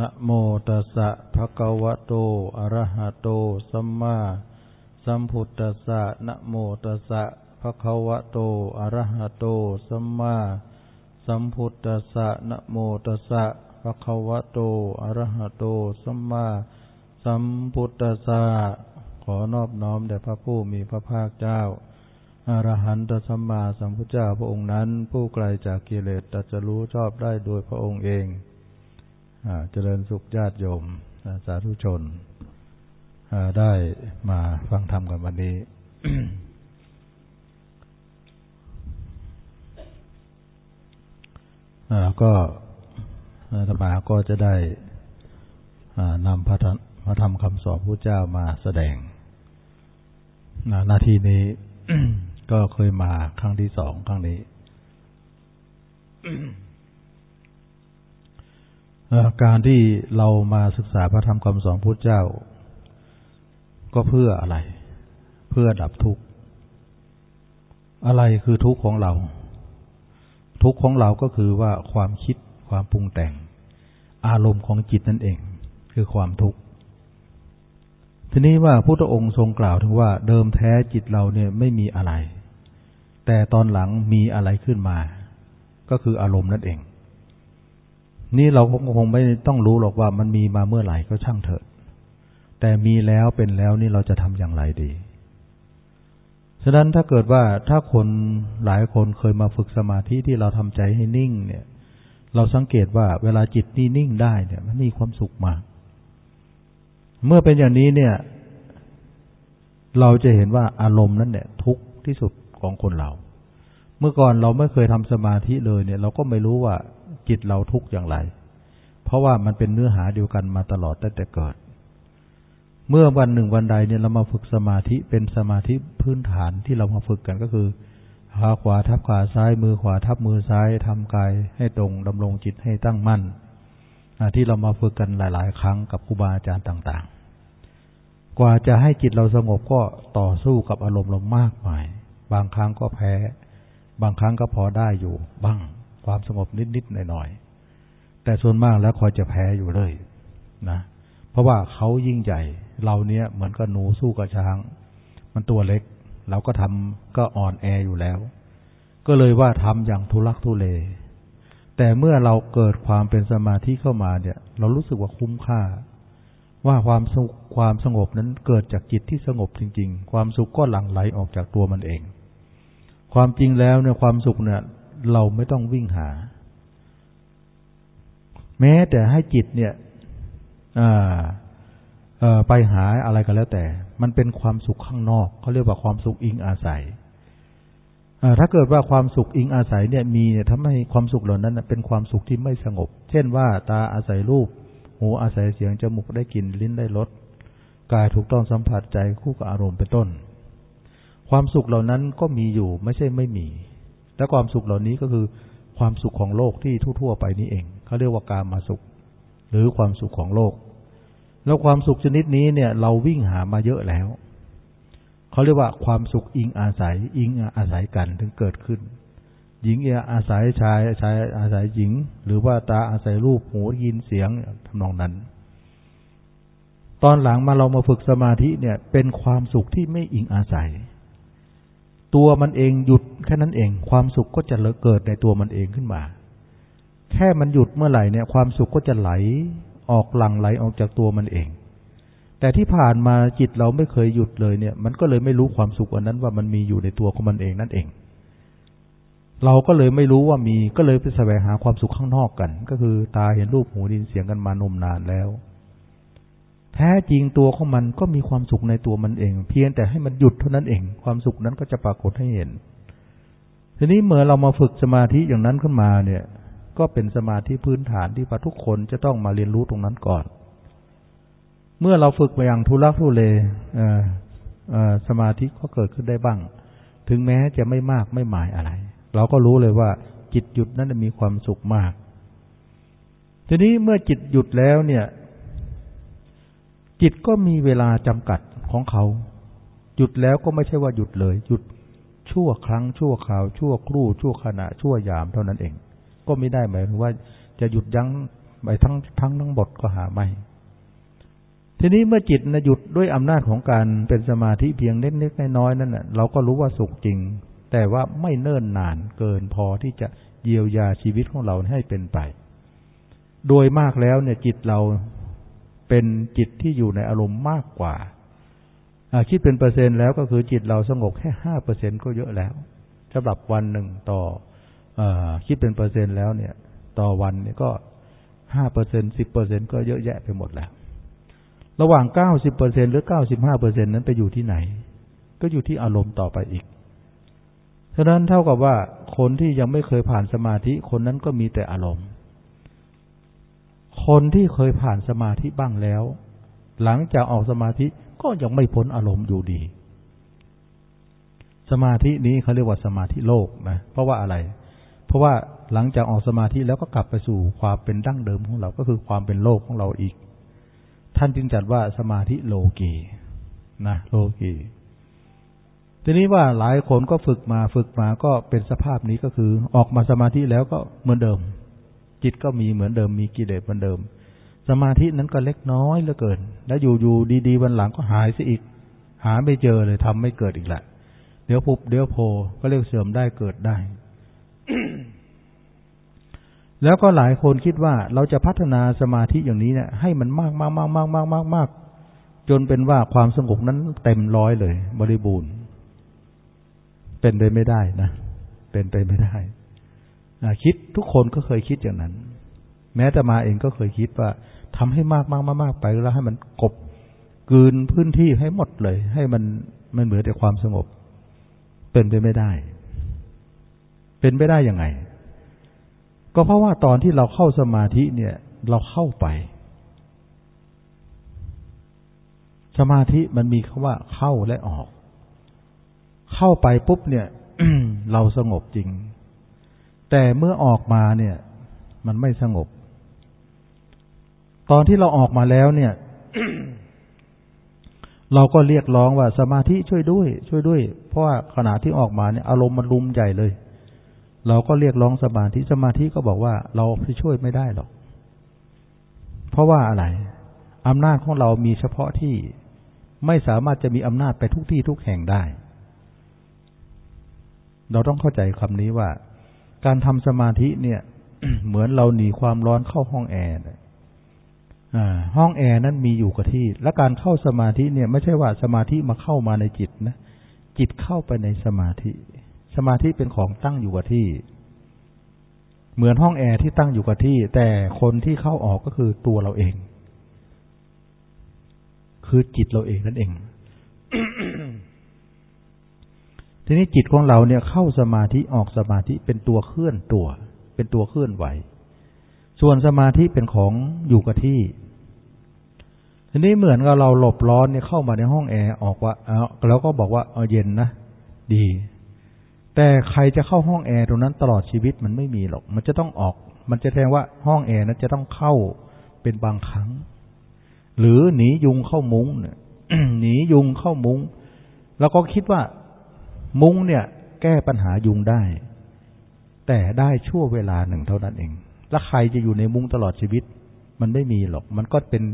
นะโมตัสสะภะคะวะโต อะระหะโต สัมมาสัมพุทธัสสะนะโมตัสสะภะคะวะโต อะระหะโต สัมมาสัมพุทธัสสะนะโมตัสสะภะคะวะโต อะระหะโต สัมมาสัมพุทธัสสะขอนอบน้อมแด่พระผู้มีพระภาคเจ้าอรหันตสัมมาสัมพุทธเจ้าพระองค์นั้น ผู้ไกลจากกิเลสตัจะรู้ชอบได้โดยพระองค์เอง เจริญสุขญาติโยมสาธุชนได้มาฟังธรรมกันวันนี้ ก็ธรรมาก็จะได้นำพระพระธรรมคำสอนพระเจ้ามาแสดงหน้าที่นี้ก็เคยมาครั้งที่สองครั้งนี้ การที่เรามาศึกษาพระธรรมคำสอนพุทธเจ้า ก็เพื่ออะไร เพื่อดับทุกข์ อะไรคือทุกข์ของเรา ทุกข์ของเราก็คือว่าความคิดความปรุงแต่ง อารมณ์ของจิตนั่นเอง คือความทุกข์ ทีนี้ว่าพุทธองค์ทรงกล่าวถึงว่าเดิมแท้จิตเราเนี่ยไม่มีอะไร แต่ตอนหลังมีอะไรขึ้นมา ก็คืออารมณ์นั่นเอง นี่เราคงไม่ต้องรู้หรอกว่ามันมีมาเมื่อไหร่ก็ช่างเถอะ แต่มีแล้วเป็นแล้วนี่เราจะทำอย่างไรดี ฉะนั้นถ้าเกิดว่าถ้าคนหลายคนเคยมาฝึกสมาธิที่เราทำใจให้นิ่ง เนี่ย เราสังเกตว่าเวลาจิตนี่นิ่งได้เนี่ย มันมีความสุขมาก เมื่อเป็นอย่างนี้เนี่ย เราจะเห็นว่าอารมณ์นั้นเนี่ย ทุกข์ที่สุดของคนเรา เมื่อก่อนเราไม่เคยทำสมาธิเลยเนี่ย เราก็ไม่รู้ว่า จิตเราทุกข์อย่างไร เพราะว่ามันเป็นเนื้อหาเดียวกันมาตลอดตั้งแต่เกิด เมื่อวันหนึ่งวันใดเนี่ยเรามาฝึกสมาธิเป็นสมาธิพื้นฐานที่เรามาฝึกกันก็คือขาขวาทับขาซ้ายมือขวาทับมือซ้ายทำกายให้ตรงดำรงจิตให้ตั้งมั่นที่เรามาฝึกกันหลาย ๆ ครั้งกับครูบาอาจารย์ต่าง ๆ กว่าจะให้จิตเราสงบก็ต่อสู้กับอารมณ์เรามากมาย บางครั้งก็แพ้ บางครั้งก็พอได้อยู่บ้าง ความสงบนิดๆหน่อยๆแต่ส่วนมากแล้วคอยจะแพ้อยู่เลยนะเพราะว่าเขายิ่งใหญ่ เราเนี้ยเหมือนกับหนูสู้กับช้าง มันตัวเล็ก เราก็ทำก็อ่อนแออยู่แล้ว ก็เลยว่าทำอย่างทุลักทุเลแต่เมื่อเราเกิดความเป็นสมาธิเข้ามาเนี่ย เรารู้สึกว่าคุ้มค่า ว่าความสุขความสงบนั้นเกิดจากจิตที่สงบจริง ๆ ความสุขก็หลั่งไหลออกจากตัวมันเอง ความจริงแล้วเนี่ยความสุขเนี่ย เราไม่ต้องวิ่งหา แม้แต่ให้จิตเนี่ยไปหาอะไรก็แล้วแต่ มันเป็นความสุขข้างนอกเขาเรียกว่าความสุขอิงอาศัยถ้าเกิดว่าความสุขอิงอาศัยเนี่ยมีเนี่ยทำให้ความสุขเหล่านั้นเป็นความสุขที่ไม่สงบ เช่นว่าตาอาศัยรูป หูอาศัยเสียง จมูกได้กลิ่น ลิ้นได้รส กายถูกต้องสัมผัสใจคู่กับอารมณ์เป็นต้น ความสุขเหล่านั้นก็มีอยู่ไม่ใช่ไม่มี และความสุขเหล่านี้ก็คือความสุขของโลกที่ทั่วๆไปนี้เองเขาเรียกว่าการมาสุข หรือความสุขของโลก แล้วความสุขชนิดนี้เนี่ย เราวิ่งหามาเยอะแล้วเขาเรียกว่าความสุขอิงอาศัย อิงอาศัยกันถึงเกิดขึ้น หญิงอาศัยชายชายอาศัยหญิง หรือว่าตาอาศัยรูปหูยินเสียงทำนองนั้น ตอนหลังมาเรามาฝึกสมาธิเนี่ย เป็นความสุขที่ไม่อิงอาศัย ตัวมันเองหยุดแค่นั้นเอง ความสุขก็จะเกิดในตัวมันเองขึ้นมา แค่มันหยุดเมื่อไหร่เนี่ย ความสุขก็จะไหลออกหลังไหลออกจากตัวมันเอง แต่ที่ผ่านมาจิตเราไม่เคยหยุดเลยเนี่ย มันก็เลยไม่รู้ความสุขอันนั้นว่ามันมีอยู่ในตัวของมันเองนั่นเอง เราก็เลยไม่รู้ว่ามีก็เลยไปแสวงหาความสุขข้างนอกกัน ก็คือตาเห็นรูปหูดินเสียงกันมานมนานแล้ว แท้จริงตัวของมันก็มีความสุขในตัวมันเอง เพียงแต่ให้มันหยุดเท่านั้นเอง ความสุขนั้นก็จะปรากฏให้เห็น ทีนี้เมื่อเรามาฝึกสมาธิอย่างนั้นขึ้นมาเนี่ย ก็เป็นสมาธิพื้นฐานที่พระทุกคนจะต้องมาเรียนรู้ตรงนั้นก่อน เมื่อเราฝึกไปอย่างทุลักทุเลสมาธิก็เกิดขึ้นได้บ้าง ถึงแม้จะไม่มากไม่หมายอะไร เราก็รู้เลยว่าจิตหยุดนั้นมีความสุขมาก ทีนี้เมื่อจิตหยุดแล้วเนี่ย จิตก็มีเวลาจำกัดของเขา หยุดแล้วก็ไม่ใช่ว่าหยุดเลย หยุดชั่วครั้งชั่วคราว ชั่วครู่ ชั่วขณะ ชั่วยามเท่านั้นเอง ก็ไม่ได้หมายถึงว่าจะหยุดยั้งไปทั้งทั้งทั้งหมดก็หาไม่ ทีนี้เมื่อจิตนะหยุดด้วยอำนาจของการเป็นสมาธิเพียงเล็กๆน้อยๆนั่นน่ะเราก็รู้ว่าสุขจริง แต่ว่าไม่เนิ่นนานเกินพอที่จะเยียวยาชีวิตของเราให้เป็นไป โดยมากแล้วเนี่ยจิตเรา เป็นจิตที่อยู่ในอารมณ์มากกว่าคิดเป็นเปอร์เซ็นต์แล้วก็คือจิตเราสงบแค่ห้าเปอร์เซ็นก็เยอะแล้วสำหรับวันหนึ่งต่ออคิดเป็นเปอร์เซ็นต์แล้วเนี่ย ต่อวันเนี่ยก็ห้าเปอร์เซ็นสิบเปอร์เซ็นก็เยอะแยะไปหมดแล้ว ระหว่างเก้าสิบเปอร์เซ็นหรือเก้าสิบห้าเปอร์เซ็นนั้นไปอยู่ที่ไหน ก็อยู่ที่อารมณ์ต่อไปอีกฉะนั้นเท่ากับว่าคนที่ยังไม่เคยผ่านสมาธิคนนั้นก็มีแต่อารมณ์ คนที่เคยผ่านสมาธิบ้างแล้ว หลังจากออกสมาธิก็ยังไม่พ้นอารมณ์อยู่ดี สมาธินี้เขาเรียกว่าสมาธิโลกนะ เพราะว่าอะไร เพราะว่าหลังจากออกสมาธิแล้วก็กลับไปสู่ความเป็นดั้งเดิมของเราก็คือความเป็นโลกของเราอีก ท่านจึงจัดว่าสมาธิโลกีนะโลกีทีนี้ว่าหลายคนก็ฝึกมาฝึกมาก็เป็นสภาพนี้ก็คือ ออกมาสมาธิแล้วก็เหมือนเดิม จิตก็มีเหมือนเดิมมีกิเลสเหมือนเดิม สมาธินั้นก็เล็กน้อยเหลือเกิน แล้วอยู่ๆดีๆวันหลังก็หายซะอีก หาไม่เจอเลยทำไม่เกิดอีกแหละเดี๋ยวพุบเดี๋ยวโพก็เรียกเสื่อมได้เกิดได้ แล้วก็หลายคนคิดว่าเราจะพัฒนาสมาธิอย่างนี้เนี่ยให้มันมากมากมากมากมากมากมากจนเป็นว่าความสงบนั้นเต็มร้อยเลย บริบูรณ์ เป็นไปไม่ได้นะ เป็นไปไม่ได้ คิดทุกคนก็เคยคิดอย่างนั้น แม้แต่มาเองก็เคยคิดว่าทำให้มากมากมากมากไปแล้วให้มันกบกืนพื้นที่ให้หมดเลย ให้มันมันเหมือนแต่ความสงบ เป็นไปไม่ได้ เป็นไปได้ยังไง ก็เพราะว่าตอนที่เราเข้าสมาธิเนี่ย เราเข้าไป สมาธิมันมีคำว่าเข้าและออก เข้าไปปุ๊บเนี่ยเราสงบจริง แต่เมื่อออกมาเนี่ย มันไม่สงบ ตอนที่เราออกมาแล้วเนี่ย เราก็เรียกร้องว่าสมาธิช่วยด้วย ช่วยด้วย เพราะว่าขณะที่ออกมาเนี่ย อารมณ์มันรุมใหญ่เลย เราก็เรียกร้องสมาธิสมาธิก็บอกว่า เราช่วยไม่ได้หรอก เพราะว่าอะไรอำนาจของเรามีเฉพาะที่ไม่สามารถจะมีอำนาจไปทุกที่ทุกแห่งได้ เราต้องเข้าใจคำนี้ว่า การทำสมาธิเนี่ย เหมือนเราหนีความร้อนเข้าห้องแอร์ห้องแอร์นั้นมีอยู่กับที่ และการเข้าสมาธิเนี่ยไม่ใช่ว่าสมาธิมาเข้ามาในจิตนะ จิตเข้าไปในสมาธิ สมาธิเป็นของตั้งอยู่กับที่ เหมือนห้องแอร์ที่ตั้งอยู่กับที่ แต่คนที่เข้าออกก็คือตัวเราเอง คือจิตเราเองนั่นเอง ทีนี้จิตของเราเนี่ยเข้าสมาธิออกสมาธิเป็นตัวเคลื่อนตัว เป็นตัวเคลื่อนไหว ส่วนสมาธิเป็นของอยู่กับที่ ทีนี้เหมือนกับเราหลบร้อนเนี่ยเข้ามาในห้องแอร์ออกว่าเอแล้วก็บอกว่าเออเย็นนะดี แต่ใครจะเข้าห้องแอร์ตรงนั้นตลอดชีวิตมันไม่มีหรอก มันจะต้องออก มันจะแทงว่าห้องแอร์นั้นจะต้องเข้าเป็นบางครั้ง หรือหนียุงเข้ามุ้งเนี่ยหนียุงเข้ามุ้ง แล้วก็คิดว่า มุ้งเนี่ย แก้ปัญหายุงได้ แต่ได้ชั่วเวลาหนึ่งเท่านั้นเอง แล้วใครจะอยู่ในมุ้งตลอดชีวิต มันไม่มีหรอก มันก็เป็น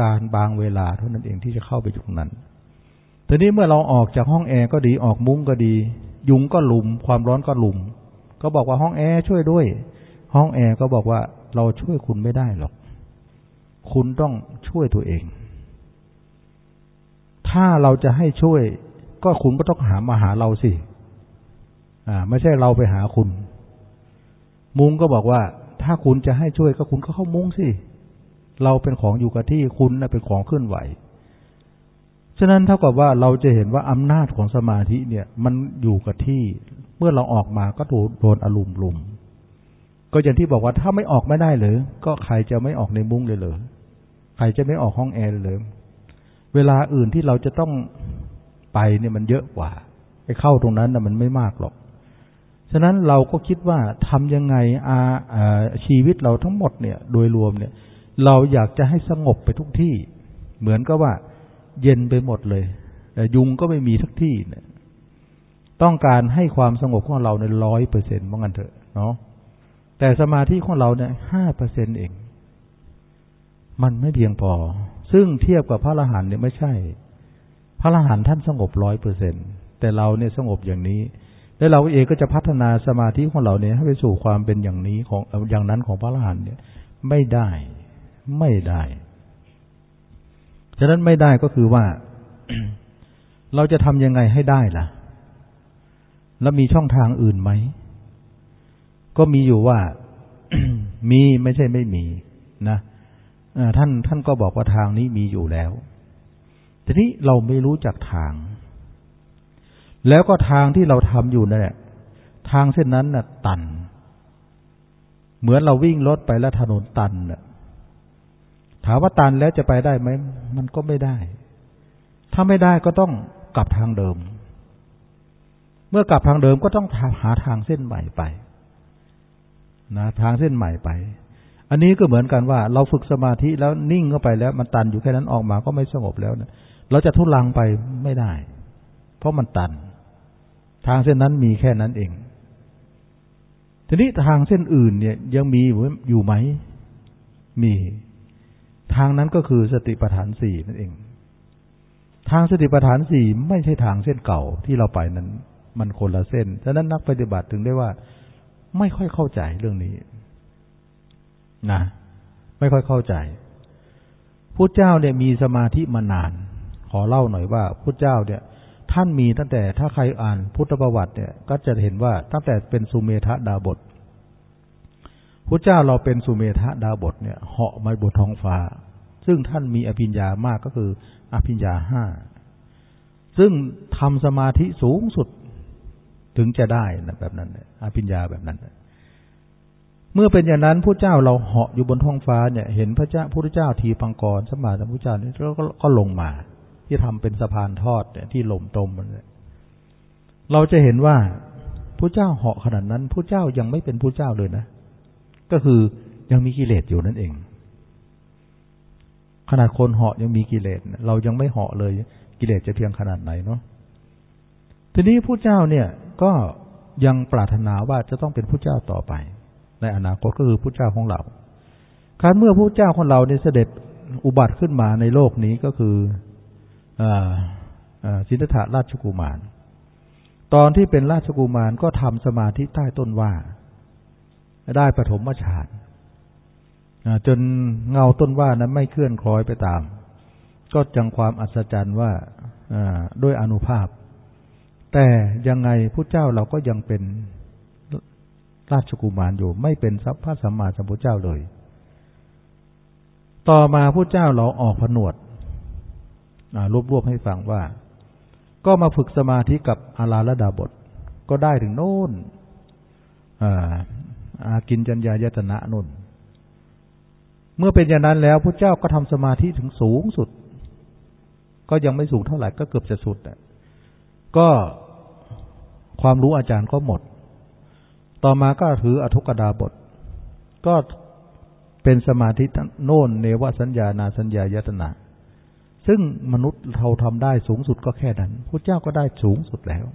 การบางเวลาเท่านั้นเองที่จะเข้าไปอยู่ตรงนั้นทีนี้เมื่อเราออกจากห้องแอร์ก็ดีออกมุ้งก็ดี ยุงก็ลุม ความร้อนก็ลุม ก็บอกว่าห้องแอร์ช่วยด้วย ห้องแอร์ก็บอกว่าเราช่วยคุณไม่ได้หรอก คุณต้องช่วยตัวเอง ถ้าเราจะให้ช่วย ก็คุณก็ต้องหามาหาเราสิ อ่า ไม่ใช่เราไปหาคุณ มุ้งก็บอกว่า ถ้าคุณจะให้ช่วยก็คุณก็เข้ามุ้งสิ เราเป็นของอยู่กับที่คุณนะเป็นของเคลื่อนไหว ฉะนั้นเท่ากับว่าเราจะเห็นว่าอำนาจของสมาธิเนี่ย มันอยู่กับที่ เมื่อเราออกมาก็ถูกโดนอารมณ์ลุมก็อย่างที่บอกว่าถ้าไม่ออกไม่ได้เลยก็ใครจะไม่ออกในมุ้งเลยเหรอใครจะไม่ออกห้องแอร์เลยเวลาอื่นที่เราจะต้อง ไปเนี่ยมันเยอะกว่าไปเข้าตรงนั้นนะมันไม่มากหรอก ฉะนั้นเราก็คิดว่าทำยังไงอาชีวิตเราทั้งหมดเนี่ย โดยรวมเนี่ย เราอยากจะให้สงบไปทุกที่ เหมือนกับว่า เย็นไปหมดเลยแต่ยุงก็ไม่มีทุกที่เนี่ย ต้องการให้ความสงบของเราในร้อยเปอร์เซ็นต์ว่างันเถอะเนาะแต่สมาธิของเราเนี่ยห้าเปอร์เซ็นเอง มันไม่เพียงพอ ซึ่งเทียบกับพระอรหันต์เนี่ยไม่ใช่ ระอรหันต์ท่านสงบร้อยเปอร์เซ็นแต่เราเนี่ยสงบอย่างนี้ แล้วเราเองก็จะพัฒนาสมาธิของเราเนี่ยให้ไปสู่ความเป็นอย่างนี้ของอย่างนั้นของพระอรหันต์เนี่ย ไม่ได้ไม่ได้ฉะนั้นไม่ได้ก็คือว่า เราจะทำยังไงให้ได้ล่ะ แล้วมีช่องทางอื่นไหม ก็มีอยู่ว่า มีไม่ใช่ไม่มีนะท่านท่านก็บอกว่าทางนี้มีอยู่แล้ว ทีนี้เราไม่รู้จักทาง แล้วก็ทางที่เราทำอยู่นั่นแหละ ทางเส้นนั้นน่ะ ตัน เหมือนเราวิ่งรถไปแล้วถนนตันน่ะถามว่าตันแล้วจะไปได้ไหม มันก็ไม่ได้ ถ้าไม่ได้ก็ต้องกลับทางเดิม เมื่อกลับทางเดิมก็ต้องหาทางเส้นใหม่ไป นะ ทางเส้นใหม่ไป อันนี้ก็เหมือนกันว่า เราฝึกสมาธิแล้วนิ่งเข้าไปแล้ว มันตันอยู่แค่นั้นออกมาก็ไม่สงบแล้วเนี่ย เราจะทุลังไปไม่ได้ เพราะมันตัน ทางเส้นนั้นมีแค่นั้นเอง ทีนี้ทางเส้นอื่นเนี่ยยังมีอยู่ไหม มี ทางนั้นก็คือสติปัฏฐานสี่นั่นเอง ทางสติปัฏฐานสี่ไม่ใช่ทางเส้นเก่าที่เราไปนั้น มันคนละเส้น ฉะนั้นนักปฏิบัติถึงได้ว่า ไม่ค่อยเข้าใจเรื่องนี้ นะ ไม่ค่อยเข้าใจพุทธเจ้าเนี่ยมีสมาธิมานาน ขอเล่าหน่อยว่าพุทธเจ้าเนี่ย ท่านมีตั้งแต่ถ้าใครอ่านพุทธประวัติเนี่ย ก็จะเห็นว่าตั้งแต่เป็นสุเมธดาบทพุทธเจ้าเราเป็นสุเมธดาบทเนี่ยเหาะมาบนท้องฟ้า ซึ่งท่านมีอภิญญามากก็คือ อภิญญาห้าซึ่งทำสมาธิสูงสุดถึงจะได้นะแบบนั้นอภิญญาแบบนั้นเมื่อเป็นอย่างนั้นพระเจ้าเราเหาะอยู่บนท้องฟ้าเนี่ย เห็นพระเจ้าพระเจ้าทีปังกรสมมาสัมพุทธเจ้านี่แล้วก็ลงมา ที่ทำเป็นสะพานทอดเนี่ยที่หล่มตมมันเนี่ยเราจะเห็นว่าพระเจ้าเหาะขนาดนั้นพระเจ้ายังไม่เป็นพระเจ้าเลยนะ ก็คือยังมีกิเลสอยู่นั่นเอง ขนาดคนเหาะยังมีกิเลสเรายังไม่เหาะเลย กิเลสจะเพียงขนาดไหนเนาะทีนี้พระเจ้าเนี่ยก็ยังปรารถนาว่าจะต้องเป็นพระเจ้าต่อไป ในอนาคตก็คือพระเจ้าของเราครั้นเมื่อพระเจ้าของเราเนี่ยเสด็จอุบัติขึ้นมาในโลกนี้ก็คือ สิทธัตถราชกุมาร ตอนที่เป็นราชกุมารก็ทำสมาธิใต้ต้นว่า ได้ปฐมฌานจนเงาต้นว่านั้นไม่เคลื่อนคล้อยไปตาม ก็จังความอัศจรรย์ว่าด้วยอนุภาพ แต่ยังไงพระเจ้าเราก็ยังเป็นราชกุมารอยู่ ไม่เป็นสัพพะสัมมาสัมพุทธเจ้าเลย ต่อมาพระเจ้าเราออกผนวด รวบรวบให้ฟังว่า ก็มาฝึกสมาธิกับอาราลดาบท ก็ได้ถึงโน่นอากินจัญญายตนะนุ่น เมื่อเป็นอย่างนั้นแล้วพระเจ้าก็ทำสมาธิถึงสูงสุด ก็ยังไม่สูงเท่าไหร่ก็เกือบจะสุดก็ความรู้อาจารย์ก็หมด ต่อมาก็ถืออทุกดาบท ก็เป็นสมาธิโน่นเนวสัญญานาสัญญายตนา ซึ่งมนุษย์เราทำได้สูงสุดก็แค่นั้นพระเจ้าก็ได้สูงสุดแล้ว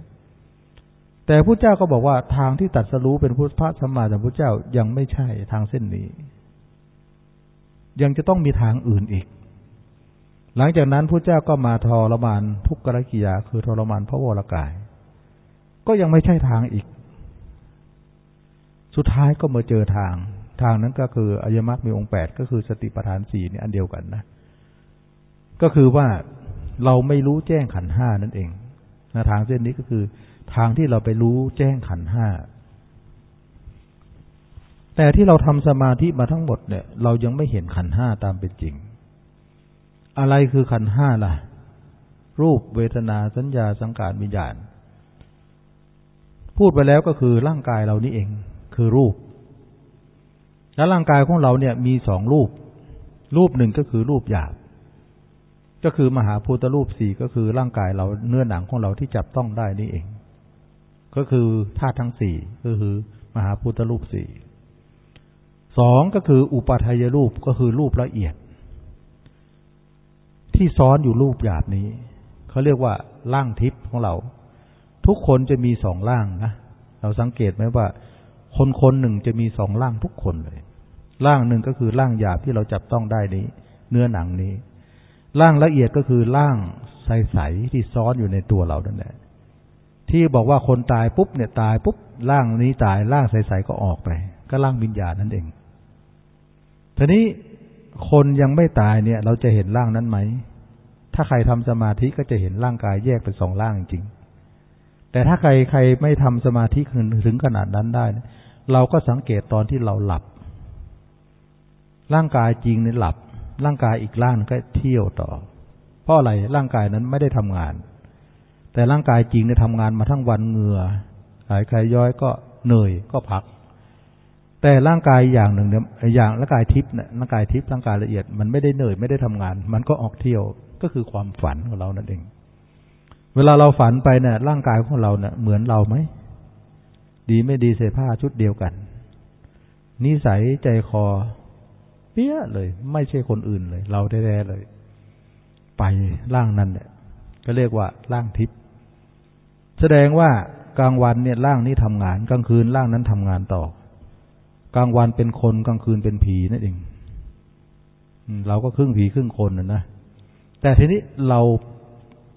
แต่พระเจ้าก็บอกว่าทางที่ตัดสรู้เป็นพุทธพระสัมมาสัมพุทธเจ้ายังไม่ใช่ทางเส้นนี้ ยังจะต้องมีทางอื่นอีก หลังจากนั้นพระเจ้าก็มาทรมานทุกขกิยาคือทรมานพระวรากาย ก็ยังไม่ใช่ทางอีก สุดท้ายก็มาเจอทาง ทางนั้นก็คืออายมักมีองค์แปดก็คือสติปัฏฐานสี่นี่อันเดียวกันนะ ก็คือว่าเราไม่รู้แจ้งขันห้านั่นเองนะทางเส้นนี้ก็คือ ทางที่เราไปรู้แจ้งขันห้าแต่ที่เราทำสมาธิมาทั้งหมดเนี่ย เรายังไม่เห็นขันห้าตามเป็นจริง อะไรคือขันห้าล่ะ รูปเวทนาสัญญาสังขารวิญญาณ พูดไปแล้วก็คือร่างกายเรานี่เอง คือรูป แล้วร่างกายของเราเนี่ยมีสองรูป รูปหนึ่งก็คือรูปหยาบ ก็คือมหาพุทธรูปสี่ก็คือร่างกายเราเนื้อหนังของเราที่จับต้องได้นี่เอง ก็คือธาตุทั้งสี่ก็คือ มหาพุทธรูปสี่สองก็คืออุปาทายรูปก็คือรูปละเอียด ที่ซ้อนอยู่รูปหยาบนี้เขาเรียกว่าร่างทิพย์ของเรา ทุกคนจะมีสองร่างนะเราสังเกตไหมว่า คนคนหนึ่งจะมีสองร่างทุกคนเลยร่างหนึ่งก็คือร่างหยาบที่เราจับต้องได้นี้ เนื้อหนังนี้ ร่างละเอียดก็คือร่างใสๆที่ซ้อนอยู่ในตัวเรานั่นแหละที่บอกว่าคนตายปุ๊บเนี่ยตายปุ๊บร่างนี้ตายร่างใสๆก็ออกไป ก็ร่างวิญญาณนั่นเองทีนี้คนยังไม่ตายเนี่ย เราจะเห็นร่างนั้นไหม ถ้าใครทำสมาธิก็จะเห็นร่างกายแยกเป็นสองร่างจริง แต่ถ้าใครใครไม่ทำสมาธิถึงขนาดนั้นได้ เราก็สังเกตตอนที่เราหลับ ร่างกายจริงเนี่ยหลับ ร่างกายอีกร่างก็เที่ยวต่อ เพราะอะไรร่างกายนั้นไม่ได้ทำงาน แต่ร่างกายจริงเนี่ยทำงานมาทั้งวันเหงื่อหายใจย้อยก็เหนื่อยก็พัก แต่ร่างกายอย่างหนึ่งเนี่ยอย่างร่างกายทิพย์เนี่ยร่างกายทิพย์ร่างกายละเอียดมันไม่ได้เหนื่อยไม่ได้ทำงาน มันก็ออกเที่ยวก็คือความฝันของเรานั่นเอง เวลาเราฝันไปเนี่ยร่างกายของเราเนี่ยเหมือนเราไหมดีไม่ดีเสื้อผ้าชุดเดียวกันนิสัยใจคอ เปี้ยเลย ไม่ใช่คนอื่นเลย เราแท้ๆเลย ไปร่างนั้นเนี่ยก็เรียกว่าร่างทิพย์แสดงว่ากลางวันเนี่ยร่างนี้ทำงาน กลางคืนร่างนั้นทำงานต่อ กลางวันเป็นคนกลางคืนเป็นผีนั่นเองเราก็ครึ่งผีครึ่งคนนะนะแต่ทีนี้เรา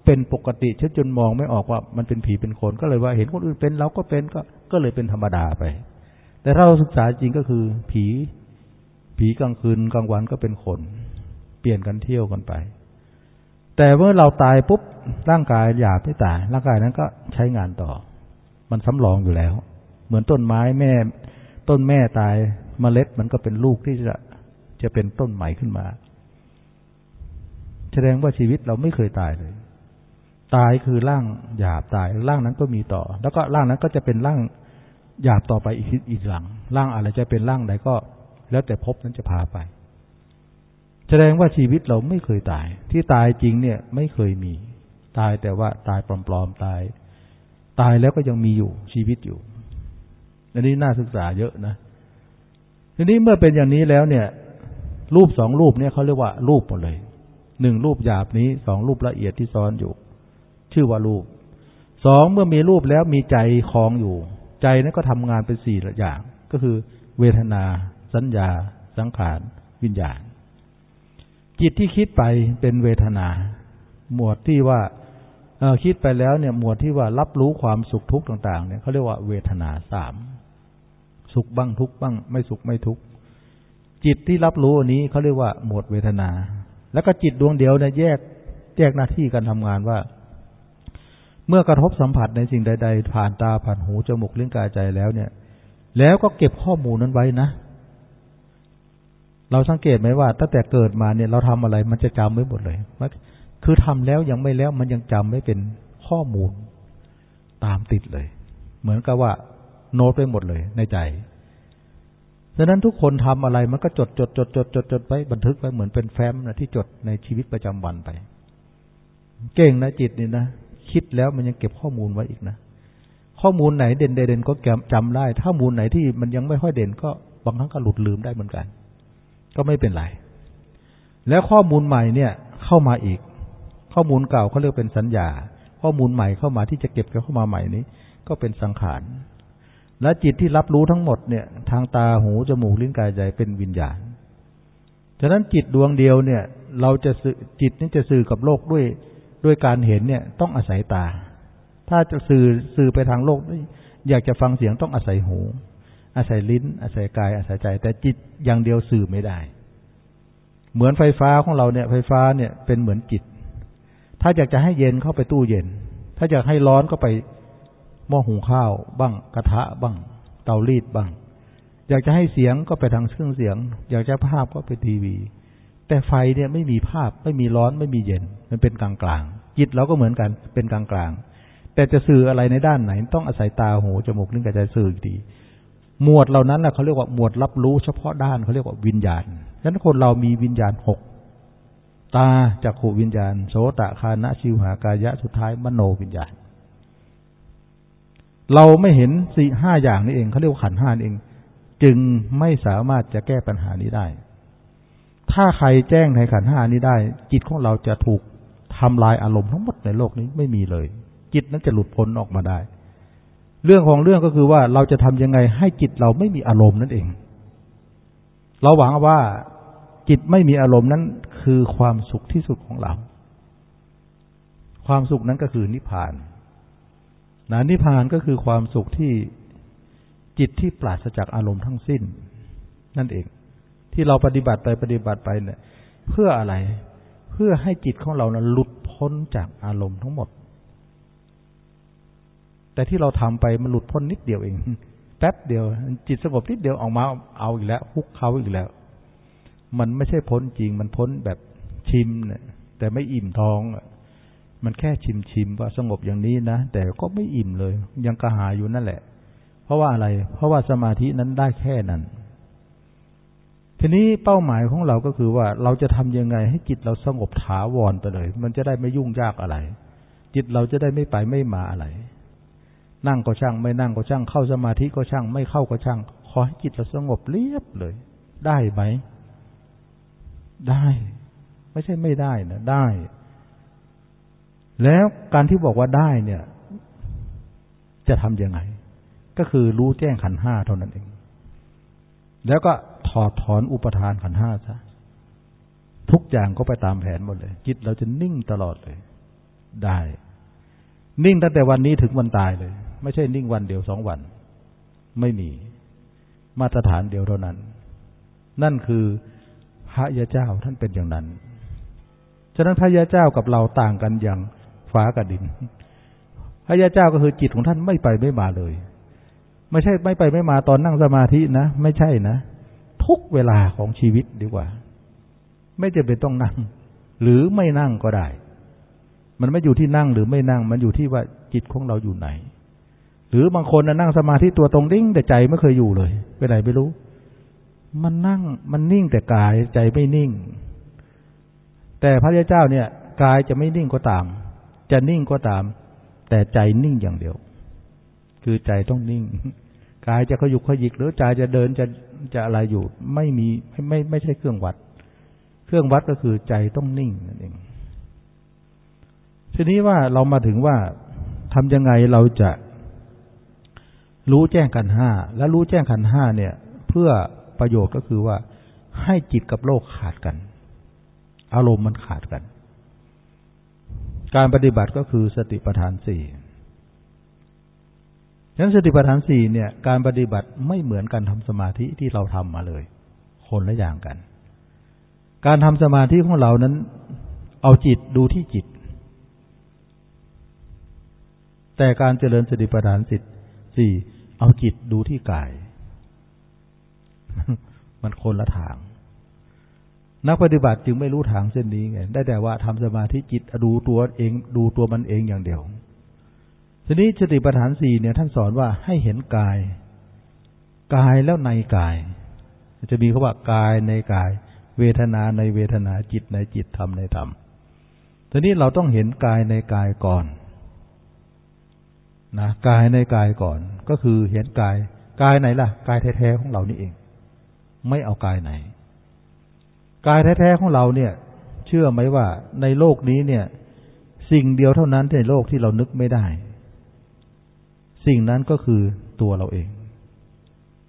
เป็นปกติเช่นจนมองไม่ออกว่ามันเป็นผีเป็นคนก็เลยว่าเห็นคนอื่นเป็นเราก็เป็นก็ก็เลยเป็นธรรมดาไป แต่ถ้าเราศึกษาจริงก็คือ ผี ผีกลางคืนกลางวันก็เป็นคนเปลี่ยนกันเที่ยวกันไป แต่เมื่อเราตายปุ๊บร่างกายหยาบไม่ตาย ร่างกายนั้นก็ใช้งานต่อ มันสำรองอยู่แล้ว เหมือนต้นไม้แม่ ต้นแม่ตายมเมล็ดมันก็เป็นลูกที่จะจะเป็นต้นใหม่ขึ้นมา แสดงว่าชีวิตเราไม่เคยตายเลย ตายคือร่างหยาบตายร่างนั้นก็มีต่อ แล้วก็ร่างนั้นก็จะเป็นร่างหยาบต่อไปอีกอีกหลัง ร่างอะไรจะเป็นร่างใดก็ แล้วแต่พบนั้นจะพาไป แสดงว่าชีวิตเราไม่เคยตาย ที่ตายจริงเนี่ยไม่เคยมี ตายแต่ว่าตายปลอมๆตาย ตายแล้วก็ยังมีอยู่ชีวิตอยู่อันนี้น่าศึกษาเยอะนะทีนี้เมื่อเป็นอย่างนี้แล้วเนี่ย รูปสองรูปเนี่ยเขาเรียกว่ารูปหมดเลยหนึ่งรูปหยาบนี้สองรูปละเอียดที่ซ้อนอยู่ ชื่อว่ารูปสองเมื่อมีรูปแล้วมีใจคลองอยู่ ใจนั้นก็ทำงานเป็นสี่อย่าง ก็คือ เวทนา สัญญา สังขาร วิญญาณ จิตที่คิดไปเป็นเวทนา หมวดที่ว่าคิดไปแล้วเนี่ย หมวดที่ว่ารับรู้ความสุขทุกข์ต่าง ๆ เนี่ยเขาเรียกว่าเวทนาสามสุขบ้างทุกข์บ้าง ไม่สุขไม่ทุกข์จิตที่รับรู้อันนี้เขาเรียกว่า หมวดเวทนา แล้วก็จิตดวงเดียวเนี่ยแยกแยกหน้าที่การทำงานว่า เมื่อกระทบสัมผัสในสิ่งใด ๆ ผ่านตาผ่านหูจมูกลิ้นกายใจแล้วเนี่ย แล้วก็เก็บข้อมูลนั้นไว้นะ เราสังเกตไหมว่าตั้งแต่เกิดมาเนี่ยเราทำอะไรมันจะจำไว้หมดเลยคือทำแล้วยังไม่แล้วมันยังจำไม่เป็นข้อมูลตามติดเลย เหมือนกับว่าโน้ตไปหมดเลยในใจดังนั้นทุกคนทำอะไรมันก็จดจดจดจดจดจดไว้บันทึกไว้เหมือนเป็นแฟ้มนะที่จดในชีวิตประจำวันไป เก่งนะจิตนี่นะคิดแล้วมันยังเก็บข้อมูลไว้อีกนะข้อมูลไหนเด่นเด่นก็จำได้ ถ้ามูลไหนที่มันยังไม่ค่อยเด่นก็บางครั้งก็หลุดลืมได้เหมือนกัน ก็ไม่เป็นไร แล้วข้อมูลใหม่เนี่ยเข้ามาอีก ข้อมูลเก่าเขาเรียกเป็นสัญญา ข้อมูลใหม่เข้ามาที่จะเก็บเข้ามาใหม่นี้ ก็เป็นสังขาร และจิตที่รับรู้ทั้งหมดเนี่ย ทางตาหูจมูกลิ้นกายใจเป็นวิญญาณ ฉะนั้นจิตดวงเดียวเนี่ย เราจะสื่อจิตนี้จะสื่อกับโลกด้วยด้วยการเห็นเนี่ยต้องอาศัยตา ถ้าจะสื่อสื่อไปทางโลก อยากจะฟังเสียงต้องอาศัยหู อาศัยลิ้น อาศัยกาย อาศัยใจ แต่จิตอย่างเดียวสื่อไม่ได้ เหมือนไฟฟ้าของเราเนี่ย ไฟฟ้าเนี่ยเป็นเหมือนจิต ถ้าอยากจะให้เย็นเข้าไปตู้เย็น ถ้าอยากให้ร้อนก็ไปหม้อหุงข้าว บ้างกระทะบ้าง เตารีดบ้าง อยากจะให้เสียงก็ไปทางเครื่องเสียง อยากจะภาพก็ไปทีวี แต่ไฟเนี่ยไม่มีภาพไม่มีร้อนไม่มีเย็น มันเป็นกลางกลางจิตเราก็เหมือนกันเป็นกลางกลางแต่จะสื่ออะไรในด้านไหน ต้องอาศัยตาหูจมูกลิ้นกายใจสื่ออีกที หมวดเหล่านั้นแหละเขาเรียกว่าหมวดรับรู้เฉพาะด้านเขาเรียกว่าวิญญาณฉะนั้นคนเรามีวิญญาณหกตาจักขูวิญญาณ โสตคานะชิวหากายะสุดท้ายมโนวิญญาณ เราไม่เห็นสี่ห้าอย่างนี้เองเขาเรียกว่าขันห้าเอง จึงไม่สามารถจะแก้ปัญหานี้ได้ ถ้าใครแจ้งในขันห้านี้ได้ จิตของเราจะถูกทำลายอารมณ์ทั้งหมดในโลกนี้ไม่มีเลย จิตนั้นจะหลุดพ้นออกมาได้ เรื่องของเรื่องก็คือว่าเราจะทำยังไงให้จิตเราไม่มีอารมณ์นั่นเอง เราหวังว่าจิตไม่มีอารมณ์นั้นคือความสุขที่สุดของเรา ความสุขนั้นก็คือนิพพานนะนิพพานก็คือความสุขที่จิตที่ปราศจากอารมณ์ทั้งสิ้น นั่นเอง ที่เราปฏิบัติไปปฏิบัติไปเนี่ย เพื่ออะไร เพื่อให้จิตของเรานะหลุดพ้นจากอารมณ์ทั้งหมด แต่ที่เราทำไปมันหลุดพ้นนิดเดียวเอง แป๊บเดียว จิตสงบนิดเดียวออกมาเอาอีกแล้วฮุกเขาอีกแล้ว มันไม่ใช่พ้นจริง มันพ้นแบบชิมเนี่ยแต่ไม่อิ่มท้องมันแค่ชิมชิมว่าสงบอย่างนี้นะแต่ก็ไม่อิ่มเลย ยังกระหายอยู่นั่นแหละ เพราะว่าอะไร เพราะว่าสมาธินั้นได้แค่นั้น ทีนี้เป้าหมายของเราก็คือว่าเราจะทำยังไงให้จิตเราสงบถาวรไปเลย มันจะได้ไม่ยุ่งยากอะไร จิตเราจะได้ไม่ไปไม่มาอะไร นั่งก็ช่าง ไม่นั่งก็ช่าง เข้าสมาธิก็ช่าง ไม่เข้าก็ช่าง ขอให้จิตเราสงบเรียบเลย ได้ไหม ได้ ไม่ใช่ไม่ได้นะได้ แล้วการที่บอกว่าได้เนี่ย จะทำยังไง ก็คือรู้แจ้งขันห้าเท่านั้นเอง แล้วก็ถอดถอนอุปทานขันห้าซะทุกอย่างก็ไปตามแผนหมดเลย จิตเราจะนิ่งตลอดเลย ได้ นิ่งตั้งแต่วันนี้ถึงวันตายเลย ไม่ใช่นิ่งวันเดียวสองวัน ไม่มีมาตรฐานเดียวเท่านั้น นั่นคือพระยาเจ้าท่านเป็นอย่างนั้น ฉะนั้นพระยาเจ้ากับเราต่างกันอย่างฟ้ากับดิน พระยาเจ้าก็คือจิตของท่านไม่ไปไม่มาเลย ไม่ใช่ไม่ไปไม่มาตอนนั่งสมาธินะ ไม่ใช่นะ ทุกเวลาของชีวิตดีกว่า ไม่จะเป็นต้องนั่ง หรือไม่นั่งก็ได้ มันไม่อยู่ที่นั่งหรือไม่นั่ง มันอยู่ที่ว่าจิตของเราอยู่ไหน รือบางคนนั่งสมาธิตัวตรงนิ่งแต่ใจไม่เคยอยู่เลยไปไหนไม่รู้ มันนั่งมันนิ่งแต่กายใจไม่นิ่ง แต่พระเจ้าเนี่ย กายจะไม่นิ่งก็ตาม จะนิ่งก็ตาม แต่ใจนิ่งอย่างเดียว คือใจต้องนิ่ง กายจะขยุกขยิกหรือใจจะเดินจะจะอะไรอยู่ ไม่มีไม่ไม่ไม่ใช่เครื่องวัด เครื่องวัดก็คือใจต้องนิ่งนั่นเองทีนี้ว่าเรามาถึงว่าทำยังไงเราจะ รู้แจ้งขันห้าและรู้แจ้งขันห้าเนี่ย เพื่อประโยชน์ก็คือว่าให้จิตกับโลกขาดกัน อารมณ์มันขาดกัน การปฏิบัติก็คือสติปัฏฐานสี่ฉะนั้นสติปัฏฐานสี่เนี่ย การปฏิบัติไม่เหมือนการทำสมาธิที่เราทำมาเลย คนละอย่างกัน การทำสมาธิของเรานั้น เอาจิตดูที่จิต แต่การเจริญสติปัฏฐานสิทธิ์สี่ เอาจิตดูที่กาย มันคนละทาง นักปฏิบัติจึงไม่รู้ทางเส้นนี้ไง ได้แต่ว่าทำสมาธิจิตดูตัวเองดูตัวมันเองอย่างเดียว ทีนี้สติปัฏฐานสี่เนี่ย ท่านสอนว่าให้เห็นกาย กายแล้วในกาย จะมีคาว่ากายในกาย เวทนาในเวทนาจิตในจิตธรรมในธรรมทีนี้เราต้องเห็นกายในกายก่อน นะกายในกายก่อน ก็คือเห็นกาย กายไหนล่ะ กายแท้ๆของเรานี่เอง ไม่เอากายไหน กายแท้ๆของเราเนี่ย เชื่อไหมว่าในโลกนี้เนี่ย สิ่งเดียวเท่านั้นในโลกที่เรานึกไม่ได้ สิ่งนั้นก็คือตัวเราเอง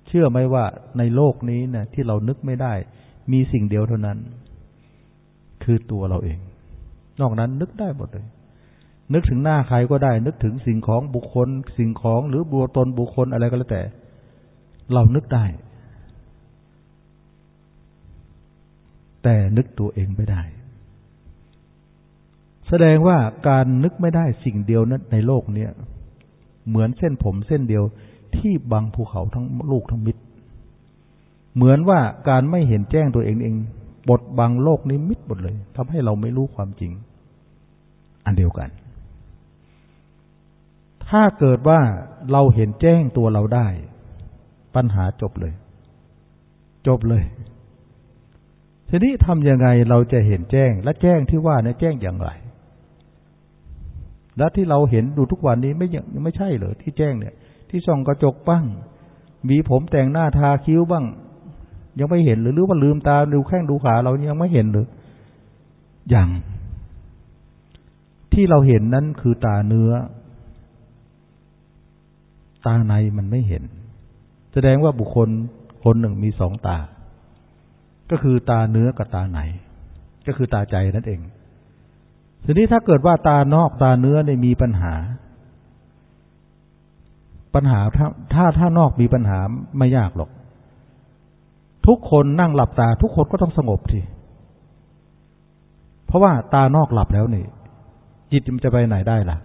เชื่อไหมว่าในโลกนี้เนี่ย ที่เรานึกไม่ได้ มีสิ่งเดียวเท่านั้น คือตัวเราเอง นอกนั้นนึกได้หมดเลย นึกถึงหน้าใครก็ได้ นึกถึงสิ่งของบุคคล สิ่งของหรือบัวตนบุคคลอะไรก็แล้วแต่ เรานึกได้ แต่นึกตัวเองไม่ได้ แสดงว่าการนึกไม่ได้สิ่งเดียวนั้นในโลกเนี้ยเหมือนเส้นผมเส้นเดียวที่บังภูเขาทั้งลูกทั้งมิดเหมือนว่าการไม่เห็นแจ้งตัวเองเองบดบังโลกนี้มิดหมดเลยทำให้เราไม่รู้ความจริง อันเดียวกัน ถ้าเกิดว่าเราเห็นแจ้งตัวเราได้ ปัญหาจบเลย จบเลย ทีนี้ทำยังไงเราจะเห็นแจ้ง และแจ้งที่ว่าเนี่ยแจ้งอย่างไร และที่เราเห็นดูทุกวันนี้ไม่ยังไม่ใช่เหรอที่แจ้งเนี่ย ที่ส่องกระจกบ้าง มีผมแต่งหน้าทาคิ้วบ้าง ยังไม่เห็นหรือหรือว่าลืมตาดูแข้งดูขาเรายังไม่เห็นหรืออย่างที่เราเห็นนั้นคือตาเนื้อ ตาในมันไม่เห็น แสดงว่าบุคคลคนหนึ่งมีสองตา ก็คือตาเนื้อกับตาในก็คือตาใจนั่นเอง ทีนี้ถ้าเกิดว่าตานอกตาเนื้อเนี่ยมีปัญหา ปัญหาถ้าถ้าถ้านอกมีปัญหาไม่ยากหรอก ทุกคนนั่งหลับตา ทุกคนก็ต้องสงบทีเพราะว่าตานอกหลับแล้วนี่จิตมันจะไปไหนได้ล่ะ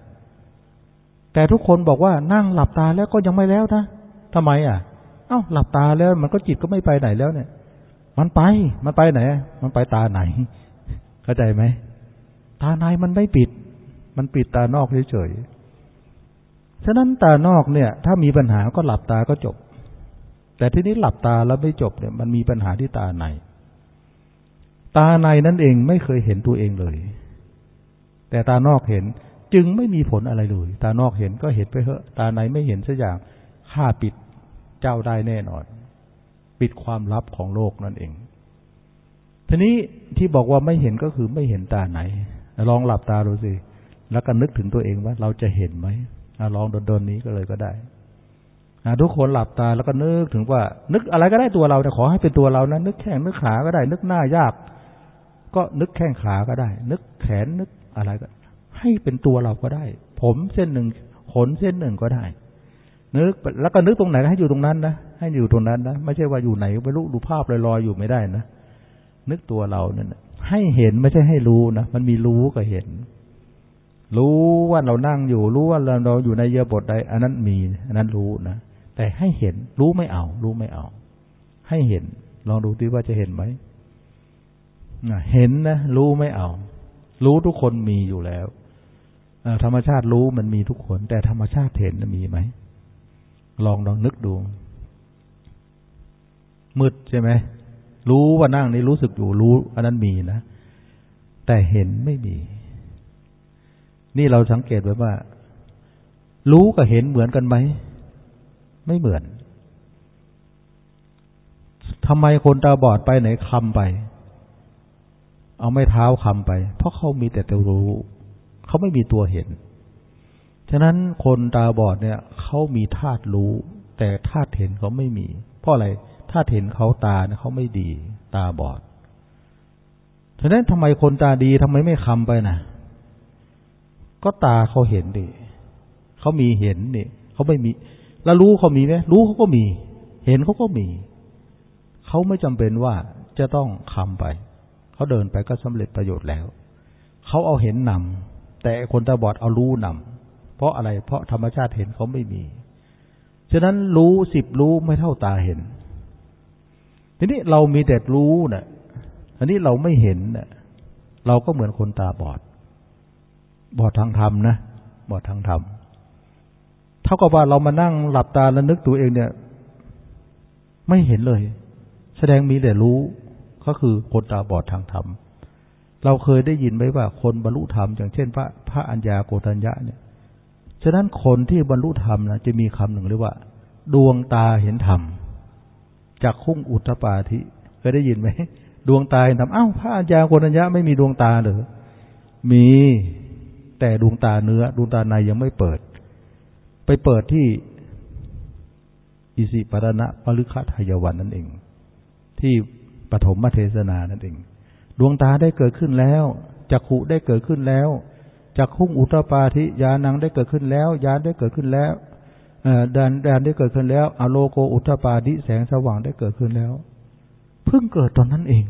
แต่ทุกคนบอกว่านั่งหลับตาแล้วก็ยังไม่แล้วนะทำไมอะ เอ้าหลับตาแล้ว มันก็จิตก็ไม่ไปไหนแล้วเนี่ย มันไป มันไปไหน มันไปตาไหน เข้าใจไหม ตาในมันไม่ปิด มันปิดตานอกเฉยๆ ฉะนั้นตานอกเนี่ย ถ้ามีปัญหาก็หลับตาก็จบ แต่ที่นี้หลับตาแล้วไม่จบเนี่ย มันมีปัญหาที่ตาใน ตาในนั่นเองไม่เคยเห็นตัวเองเลย แต่ตานอกเห็น จึงไม่มีผลอะไรเลย ตานอกเห็นก็เห็นไปเถอะตาในไม่เห็นสักอย่างข้าปิดเจ้าได้แน่นอน ปิดความลับของโลกนั่นเอง ทีนี้ที่บอกว่าไม่เห็นก็คือไม่เห็นตาไหน ลองหลับตาดูสิแล้วก็นึกถึงตัวเองว่าเราจะเห็นไหมลองโดนๆนี้ก็เลยก็ได้ทุกคนหลับตาแล้วก็นึกถึงว่า นึกอะไรก็ได้ตัวเราแต่ขอให้เป็นตัวเรานะนึกแข้งนึกขาก็ได้ นึกหน้ายาก ก็นึกแข้งขาก็ได้ นึกแขนนึกอะไรก็ ให้เป็นตัวเราก็ได้ ผมเส้นหนึ่งขนเส้นหนึ่งก็ได้ นึกแล้วก็นึกตรงไหนให้อยู่ตรงนั้นนะให้อยู่ตรงนั้นนะไม่ใช่ว่าอยู่ไหนไม่รู้ดูภาพลอยๆอยู่ไม่ได้นะนึกตัวเราเนี่ยให้เห็นไม่ใช่ให้รู้นะมันมีรู้ก็เห็น รู้ว่าเรานั่งอยู่รู้ว่าเราอยู่ในเยบทใดอันนั้นมี อันนั้นรู้นะแต่ให้เห็นรู้ไม่เอา รู้ไม่เอา ให้เห็น ลองดูดิว่าจะเห็นไหมเห็นนะรู้ไม่เอา รู้ทุกคนมีอยู่แล้ว ธรรมชาติรู้มันมีทุกคน แต่ธรรมชาติเห็นมีไหม ลองลองนึกดู มืดใช่ไหม รู้ว่านั่งนี่รู้สึกอยู่รู้ อันนั้นมีนะ แต่เห็นไม่มี นี่เราสังเกตไว้ว่า รู้กับเห็นเหมือนกันไหม ไม่เหมือนทำไมคนตาบอดไปไหนคำไป เอาไม่เท้าคำไป เพราะเขามีแต่ตัวรู้ เขาไม่มีตัวเห็น ฉะนั้นคนตาบอดเนี่ยเขามีธาตุรู้ แต่ธาตุเห็นเขาไม่มี เพราะอะไรธาตุเห็นเขาตาเนี่ยเขาไม่ดี ตาบอด ฉะนั้นทำไมคนตาดีทำไมไม่คำไปนะก็ตาเขาเห็นดิเขามีเห็นนี่เขาไม่มี แล้วรู้เขามีไหมรู้เขาก็มี เห็นเขาก็มี เขาไม่จำเป็นว่าจะต้องคำไป เขาเดินไปก็สำเร็จประโยชน์แล้ว เขาเอาเห็นนำ แต่คนตาบอดเอารู้นำเพราะอะไร เพราะธรรมชาติเห็นเขาไม่มี ฉะนั้นรู้สิบรู้ไม่เท่าตาเห็น ทีนี้เรามีแต่รู้นะ่ะอันนี้เราไม่เห็นนะ่ะเราก็เหมือนคนตาบอด บอดทางธรรมนะ บอดทางธรรม เท่ากับว่าเรามานั่งหลับตาแล้วนึกตัวเองเนี่ย ไม่เห็นเลย แสดงมีแต่รู้ ก็คือคนตาบอดทางธรรม เราเคยได้ยินไหมว่าคนบรรลุธรรมอย่างเช่น พระพระอัญญาโกฏัญญะเนี่ย ฉะนั้นคนที่บรรลุธรรมนะจะมีคำหนึ่งเรียกว่า ดวงตาเห็นธรรมจากคุ้งอุตปาธิเคยได้ยินไหมดวงตาเห็นธรรมอ้าวพระอาจาโกนัญญะไม่มีดวงตาหรือมีแต่ดวงตาเนื้อ ดวงตาในยังไม่เปิด ไปเปิดที่อิสิปรณะปรุคัทายวันนั่นเอง ที่ปฐมเทศนานั่นเอง ดวงตาได้เกิดขึ้นแล้วจักขุได้เกิดขึ้นแล้วจากคุ้งอุตปาธิญาณังได้เกิดขึ้นแล้วญาณได้เกิดขึ้นแล้วดานดานได้เกิดขึ้นแล้วอโลโกอุตปาธิแสงสว่างได้เกิดขึ้นแล้วเพิ่งเกิดตอนนั้นเอง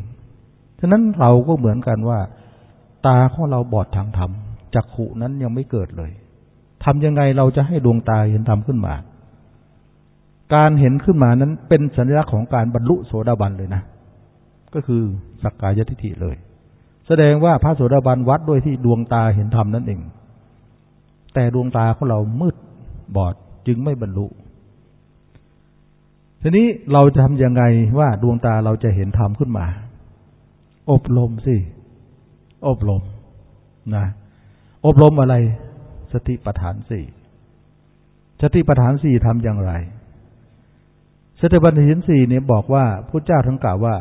ฉะนั้นเราก็เหมือนกันว่า ตาของเราบอดทางธรรมจักขุนั้นยังไม่เกิดเลยทำยังไงเราจะให้ดวงตาเห็นธรรมขึ้นมา การเห็นขึ้นมานั้นเป็นสัญลักษณ์ของการบรรลุโสดาบันเลยนะ ก็คือสักกายทิฏฐิเลย แสดงว่าพระโสดาบันวัดด้วยที่ดวงตาเห็นธรรมนั่นเอง แต่ดวงตาของเรามืดบอดจึงไม่บรรลุ ทีนี้เราจะทำยังไงว่าดวงตาเราจะเห็นธรรมขึ้นมา อบรมสิ อบรมนะ อบรมอะไร สติปัฏฐานสี่สติปัฏฐานสี่ทำอย่างไรสติปัฏฐานสี่เนี่ยบอกว่าพระเจ้าทั้งกล่าวว่า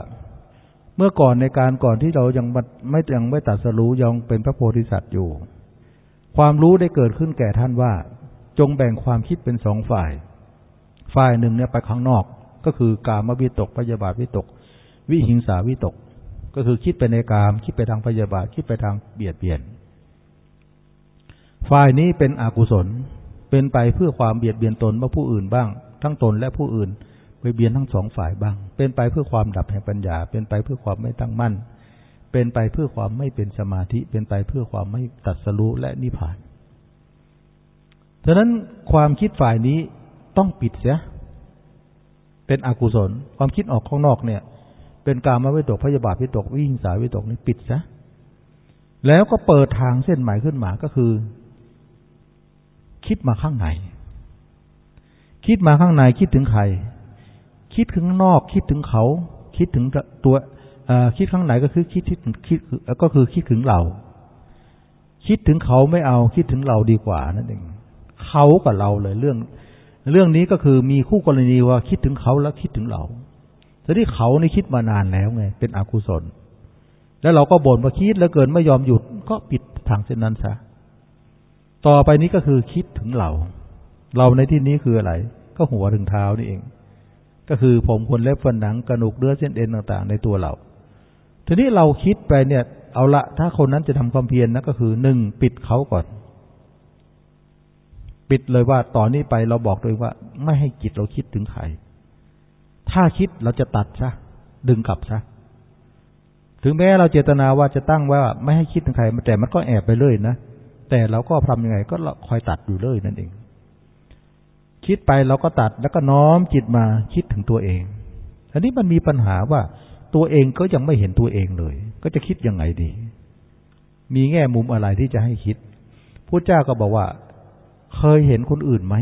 เมื่อก่อนในการก่อนที่เรายังไม่ยังไม่ตัดสรู้ยังเป็นพระโพธิสัตว์อยู่ ความรู้ได้เกิดขึ้นแก่ท่านว่า จงแบ่งความคิดเป็นสองฝ่าย ฝ่ายหนึ่งเนี่ยไปข้างนอก ก็คือกามวิตกพยาบาทวิตก วิหิงสาวิตก ก็คือคิดไปในกามคิดไปทางพยาบาทคิดไปทางเบียดเบียน ฝ่ายนี้เป็นอกุศลเป็นไปเพื่อความเบียดเบียนตนว่าผู้อื่นบ้าง ทั้งตนและผู้อื่น ไปเบียนทั้งสองฝ่ายบ้าง เป็นไปเพื่อความดับแห่งปัญญา เป็นไปเพื่อความไม่ตั้งมั่น เป็นไปเพื่อความไม่เป็นสมาธิ เป็นไปเพื่อความไม่ตัดสรู้และนิพพานฉะนั้นความคิดฝ่ายนี้ต้องปิดเสีย เป็นอกุศล ความคิดออกข้างนอกเนี่ย เป็นการมาวิตกพยาบาทวิตกวิ่งสายวิตกนี่ปิดซะแล้วก็เปิดทางเส้นใหม่ขึ้นมาก็คือ คิดมาข้างใน คิดมาข้างในคิดถึงใคร คิดถึงข้างนอก คิดถึงเขา คิดถึงตัวคิดข้างในก็คือคิดคิดคิดก็คือคิดถึงเรา คิดถึงเขาไม่เอาคิดถึงเราดีกว่านั่นเองเขากับเราเลยเรื่อง เรื่องนี้ก็คือมีคู่กรณีว่าคิดถึงเขาแล้วคิดถึงเราแต่ที่เขานี่คิดมานานแล้วไง เป็นอกุศล แล้วเราก็บ่นว่าคิดแล้วเกินไม่ยอมหยุดก็ปิดทางเส้นนั้นซะต่อไปนี้ก็คือคิดถึงเรา เราในที่นี้คืออะไร ก็หัวถึงเท้านี่เอง ก็คือผมคนเล็บฟันหนังกระดูกเลือดเส้นเอ็นต่างๆ ในตัวเรา ทีนี้เราคิดไปเนี่ย เอาละถ้าคนนั้นจะทำความเพียรนนะก็คือหนึ่งปิดเขาก่อน ปิดเลยว่าต่อนนี้ไปเราบอกเลยว่า ไม่ให้จิตเราคิดถึงใครถ้าคิดเราจะตัดซะดึงกลับซะถึงแม้เราเจตนาว่าจะตั้งว่าไม่ให้คิดถึงใครแต่มันก็แอบไปเลยนะแต่เราก็ทำยังไง ก็คอยตัดอยู่เลยนั่นเอง คิดไปเราก็ตัดแล้วก็น้อมจิตมาคิดถึงตัวเอง อันนี้มันมีปัญหาว่าตัวเองก็ยังไม่เห็นตัวเองเลย ก็จะคิดยังไงดี มีแง่มุมอะไรที่จะให้คิดพระเจ้าก็บอกว่า เคยเห็นคนอื่นไหม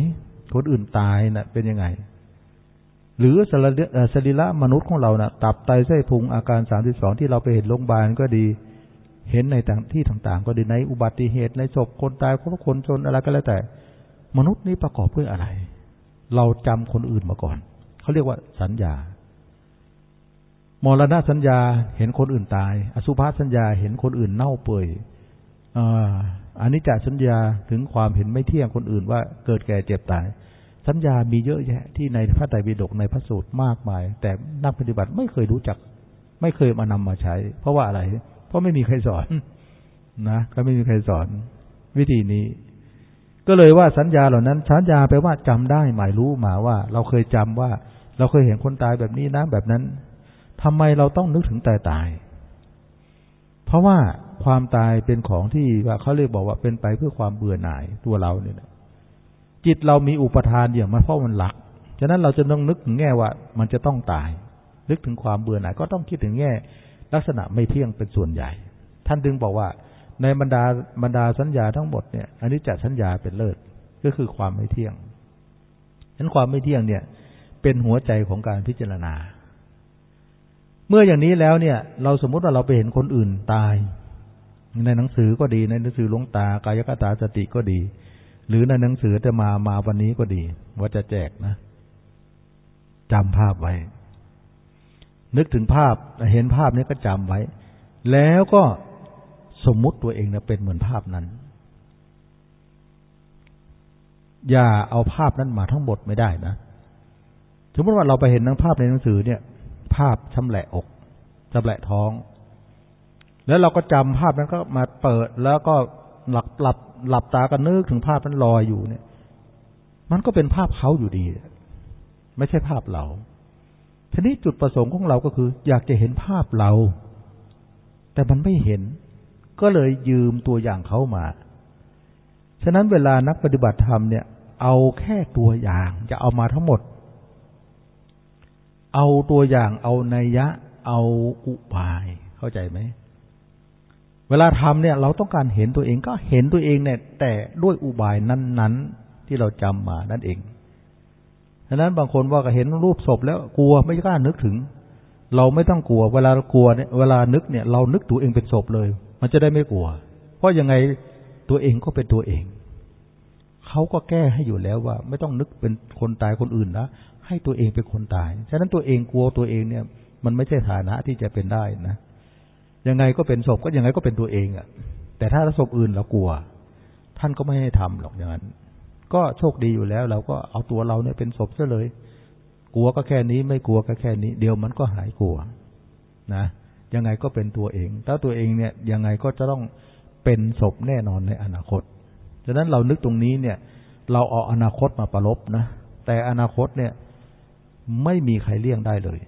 คนอื่นตายนะ่ะ เป็นยังไง หรือสรีระมนุษย์ของเรานะ่ะ ตับไตไส้พุงอาการสามสิบสองที่เราไปเห็นโรงพยาบาลก็ดี เห็นในต่างที่ต่างๆ ก็ดีในอุบัติเหตุในศพคนตายคนคนชนอะไรก็แล้วแต่ มนุษย์นี้ประกอบด้วยอะไร เราจำคนอื่นมาก่อน เขาเรียกว่าสัญญามรณะสัญญาเห็นคนอื่นตาย อสุภาสัญญาเห็นคนอื่นเน่าเปื่อยอันนี้จะสัญญาถึงความเห็นไม่เที่ยงคนอื่นว่าเกิดแก่เจ็บตาย สัญญามีเยอะแยะที่ในพระไตรปิฎกในพระสูตรมากมาย แต่นักปฏิบัติไม่เคยรู้จัก ไม่เคยมานำมาใช้ เพราะว่าอะไร เพราะไม่มีใครสอนนะ ก็ไม่มีใครสอน วิธีนี้ ก็เลยว่าสัญญาเหล่านั้นสัญญาแปลว่าจำได้หมายรู้มาว่า เราเคยจำว่า เราเคยเห็นคนตายแบบนี้นะแบบนั้นทำไมเราต้องนึกถึงตายตาย เพราะว่าความตายเป็นของที่ว่าเขาเรียกบอกว่าเป็นไปเพื่อความเบื่อหน่ายตัวเราเนี่ยจิตเรามีอุปทานอย่างมันเพราะมันหลักฉะนั้นเราจะต้องนึกถึงแง่ว่า มันจะต้องตาย นึกถึงความเบื่อหน่ายก็ต้องคิดถึงแง่ ลักษณะไม่เที่ยงเป็นส่วนใหญ่ ท่านดึงบอกว่า ในบรรดาบรรดาสัญญาทั้งหมดเนี่ยอันนี้จัดสัญญาเป็นเลิศก็คือความไม่เที่ยงฉะนั้นความไม่เที่ยงเนี่ย เป็นหัวใจของการพิจารณา เมื่ออย่างนี้แล้วเนี่ย เราสมมุติว่าเราไปเห็นคนอื่นตาย ในหนังสือก็ดีในหนังสือลงตากายกตาสติก็ดี หรือในหนังสือจะมามาวันนี้ก็ดีว่าจะแจกนะจำภาพไว้ นึกถึงภาพเห็นภาพนี้ก็จำไว้ แล้วก็ สมมุติตัวเองนะเป็นเหมือนภาพนั้น อย่าเอาภาพนั้นมาทั้งหมดไม่ได้นะ สมมติว่าเราไปเห็นนังภาพในหนังสือเนี่ย ภาพชำแหละอกชำแหละท้อง แล้วเราก็จำภาพนั้นก็มาเปิดแล้วก็หลับหลับหลับตากันนึกถึงภาพนั้นลอยอยู่เนี่ย มันก็เป็นภาพเขาอยู่ดี ไม่ใช่ภาพเราทีนี้จุดประสงค์ของเราก็คือ อยากจะเห็นภาพเรา แต่มันไม่เห็น ก็เลยยืมตัวอย่างเขามา ฉะนั้นเวลานักปฏิบัติธรรมเนี่ย เอาแค่ตัวอย่างจะเอามาทั้งหมด เอาตัวอย่างเอานัยยะ เอาอุบาย เข้าใจไหม เวลาทำเนี่ย เราต้องการเห็นตัวเองก็เห็นตัวเองเนี่ย แต่ด้วยอุบายนั้น ๆ ที่เราจำมานั่นเองฉะนั้นบางคนว่าก็เห็นรูปศพแล้วกลัวไม่กล้านึกถึง เราไม่ต้องกลัว เวลากลัวเนี่ยเวลานึกเนี่ย เรานึกตัวเองเป็นศพเลย มันจะได้ไม่กลัว เพราะยังไงตัวเองก็เป็นตัวเอง เขาก็แก้ให้อยู่แล้วว่า ไม่ต้องนึกเป็นคนตายคนอื่นนะให้ตัวเองเป็นคนตาย ฉะนั้นตัวเองกลัวตัวเองเนี่ย มันไม่ใช่ฐานะที่จะเป็นได้นะ ยังไงก็เป็นศพก็ยังไงก็เป็นตัวเองอะ่ะ แต่ถ้าศพอื่นเรากลัว ท่านก็ไม่ให้ทำหรอกอย่างนั้น ก็โชคดีอยู่แล้ว เราก็เอาตัวเราเนี่ยเป็นศพซะเลย กลัวก็แค่นี้ไม่กลัวก็แค่นี้ เดี๋ยวมันก็หายกลัว นะ ยังไงก็เป็นตัวเองแล้วตัวเองเนี่ยยังไงก็จะต้องเป็นศพแน่นอนในอนาคต ฉะนั้นเรานึกตรงนี้เนี่ย เราเอาอนาคตมาประลบนะ แต่อนาคตเนี่ยไม่มีใครเลี่ยงได้เลย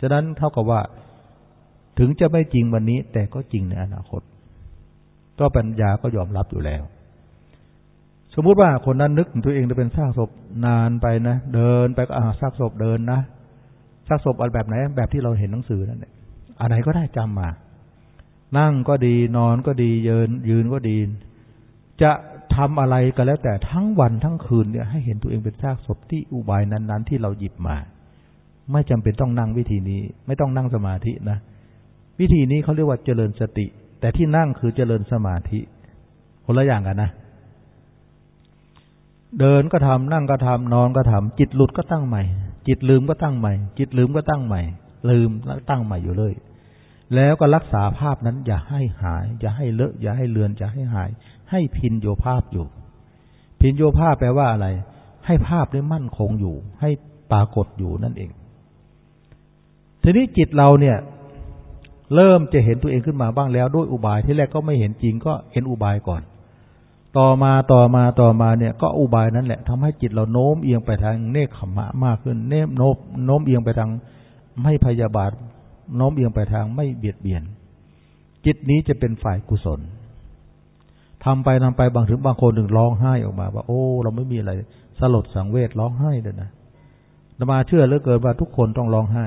ฉะนั้นเท่ากับว่าถึงจะไม่จริงวันนี้ แต่ก็จริงในอนาคต ก็ปัญญาก็ยอมรับอยู่แล้ว สมมุติว่าคนนั้นนึกตัวเองจะเป็นซากศพนานไปนะ เดินไปก็อ่าซากศพเดินนะซากศพอะไรแบบไหน แบบที่เราเห็นหนังสือนั่นแหละ อะไรก็ได้จำมา นั่งก็ดีนอนก็ดียืน ยืนก็ดี จะทำอะไรก็แล้วแต่ทั้งวันทั้งคืนเนี่ยให้เห็นตัวเองเป็นซากศพที่อุบายนั้น ๆ ที่เราหยิบมา ไม่จำเป็นต้องนั่งวิธีนี้ ไม่ต้องนั่งสมาธินะ วิธีนี้เขาเรียกว่าเจริญสติ แต่ที่นั่งคือเจริญสมาธิคนละอย่างกันนะ เดินก็ทำนั่งก็ทำนอนก็ทำจิตหลุดก็ตั้งใหม่ จิตลืมก็ตั้งใหม่ จิตลืมก็ตั้งใหม่ ลืมแล้วตั้งใหม่อยู่เลย แล้วก็รักษาภาพนั้น อย่าให้หาย อย่าให้เลอะ อย่าให้เลือน อย่าให้หาย ให้พินโยภาพอยู่ พินโยภาพแปลว่าอะไร ให้ภาพได้มั่นคงอยู่ ให้ปรากฏอยู่นั่นเอง ทีนี้จิตเราเนี่ย เริ่มจะเห็นตัวเองขึ้นมาบ้างแล้วด้วยอุบายที่แรกก็ไม่เห็นจริงก็เห็นอุบายก่อน ต่อมาต่อมาต่อมาเนี่ย ก็อุบายนั้นแหละทำให้จิตเราโน้มเอียงไปทางเนคขมะมากขึ้น เนมโน้มโน้มเอียงไปทางไม่พยาบาท โน้มเอียงไปทางไม่เบียดเบียน จิตนี้จะเป็นฝ่ายกุศลทำไปทำไปบางถึงบางคนหนึ่งร้องไห้ออกมา ว่า โอ้ เราไม่มีอะไรสลดสังเวชร้องไห้เลยนะนมาเชื่อเหลือเกินว่าทุกคนต้องร้องไห้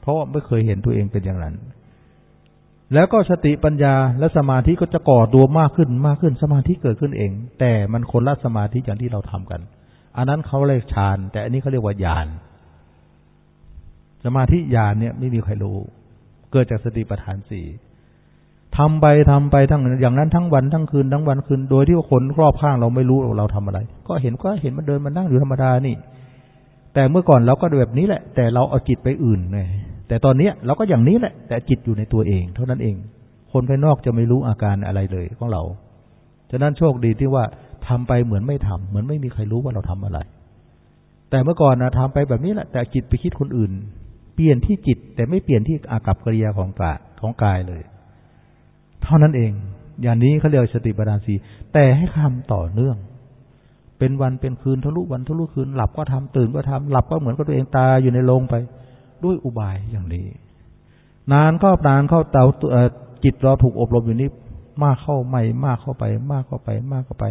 เพราะไม่เคยเห็นตัวเองเป็นอย่างนั้น แล้วก็สติปัญญาและสมาธิก็จะก่อตัวมากขึ้นมากขึ้นสมาธิเกิดขึ้นเอง แต่มันคนละสมาธิอย่างที่เราทำกัน อันนั้นเขาเรียกฌาน แต่อันนี้เขาเรียกว่าญาณ สมาธิญาณเนี่ยไม่มีใครรู้ เกิดจากสติปัฏฐานสี่ทำไปทำไปทั้งอย่างนั้นทั้งวันทั้งคืนทั้งวันคืนโดยที่ว่าคนรอบข้างเราไม่รู้เราทำอะไร ก็เห็นก็เห็นมันเดินมันนั่งอยู่ธรรมดานี่ แต่เมื่อก่อนเราก็แบบนี้แหละ แต่เราเอาจิตไปอื่นไงแต่ตอนเนี้ยเราก็อย่างนี้แหละ แต่จิตอยู่ในตัวเอง เท่านั้นเอง คนภายนอกจะไม่รู้อาการอะไรเลยของเราฉะนั้นโชคดีที่ว่าทำไปเหมือนไม่ทำเหมือนไม่มีใครรู้ว่าเราทำอะไร แต่เมื่อก่อนนะทำไปแบบนี้แหละแต่จิตไปคิดคนอื่น เปลี่ยนที่จิต แต่ไม่เปลี่ยนที่อากับกิริยาของกาของกายเลย เท่านั้นเอง อย่างนี้เขาเรียกสติปัฏฐานสีแต่ให้ทำต่อเนื่อง เป็นวันเป็นคืนทะลุวันทะลุคืน หลับก็ทำตื่นก็ทำหลับก็เหมือนกับตัวเองตาอยู่ในโรงไป ด้วยอุบายอย่างนี้ นานก็นานเข้าเตาจิตเราถูกอบรมอยู่นี้มากเข้าใหม่มากเข้าไป มากเข้าไป มากเข้าไป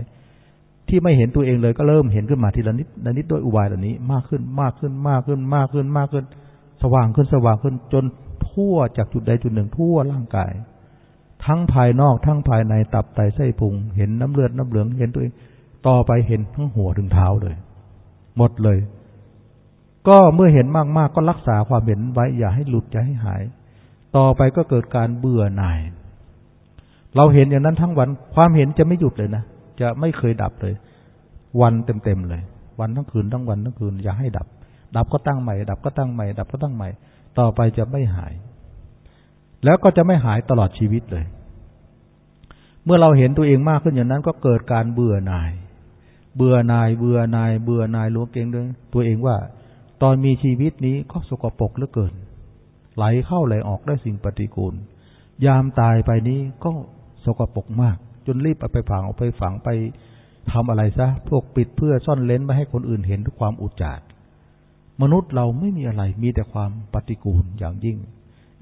ที่ไม่เห็นตัวเองเลยก็เริ่มเห็นขึ้นมาทีละนิดละนิดด้วยอุบายเหล่านี้ มากขึ้นมากขึ้นมากขึ้นมากขึ้นมากขึ้นส ว่างขึ้นสว่างขึ้นจนทั่วจากจุดใดจุดหนึ่งทั่วร่างกาย ทั้งภายนอกทั้งภายในตับไตไส้พุง เห็นน้ำเลือดน้ำเหลืองเห็นตัวเอง ต่อไปเห็นทั้งหัวถึงเท้าเลย หมดเลย ก็เมื่อเห็นมากๆกก็รักษาความเห็นไว้อย่าให้หลุดอย่าให้หาย ต่อไปก็เกิดการเบื่อหน่าย เราเห็นอย่างนั้นทั้งวันความเห็นจะไม่หยุดเลยนะจะไม่เคยดับเลย วันเต็มๆเลย วันทั้งคืนทั้งวันทั้งคืนอย่าให้ดับ ดับก็ตั้งใหม่ ดับก็ตั้งใหม่ ดับก็ตั้งใหม่ ต่อไปจะไม่หาย แล้วก็จะไม่หายตลอดชีวิตเลย เมื่อเราเห็นตัวเองมากขึ้นอย่างนั้นก็เกิดการเบื่อหน่าย เบื่อหน่าย เบื่อหน่าย เบื่อหน่ายรู้เก่งด้วยตัวเองว่า ตอนมีชีวิตนี้ก็สกปรกเหลือเกิน ไหลเข้าไหลออกได้สิ่งปฏิกูล ยามตายไปนี้ก็สกปรกมาก จนรีบเอาไปฝังเอาไปฝังไปทำอะไรซะ พวกปิดเพื่อซ่อนเลนไม่ให้คนอื่นเห็นด้วยความอุจจาร มนุษย์เราไม่มีอะไรมีแต่ความปฏิกูลอย่างยิ่ง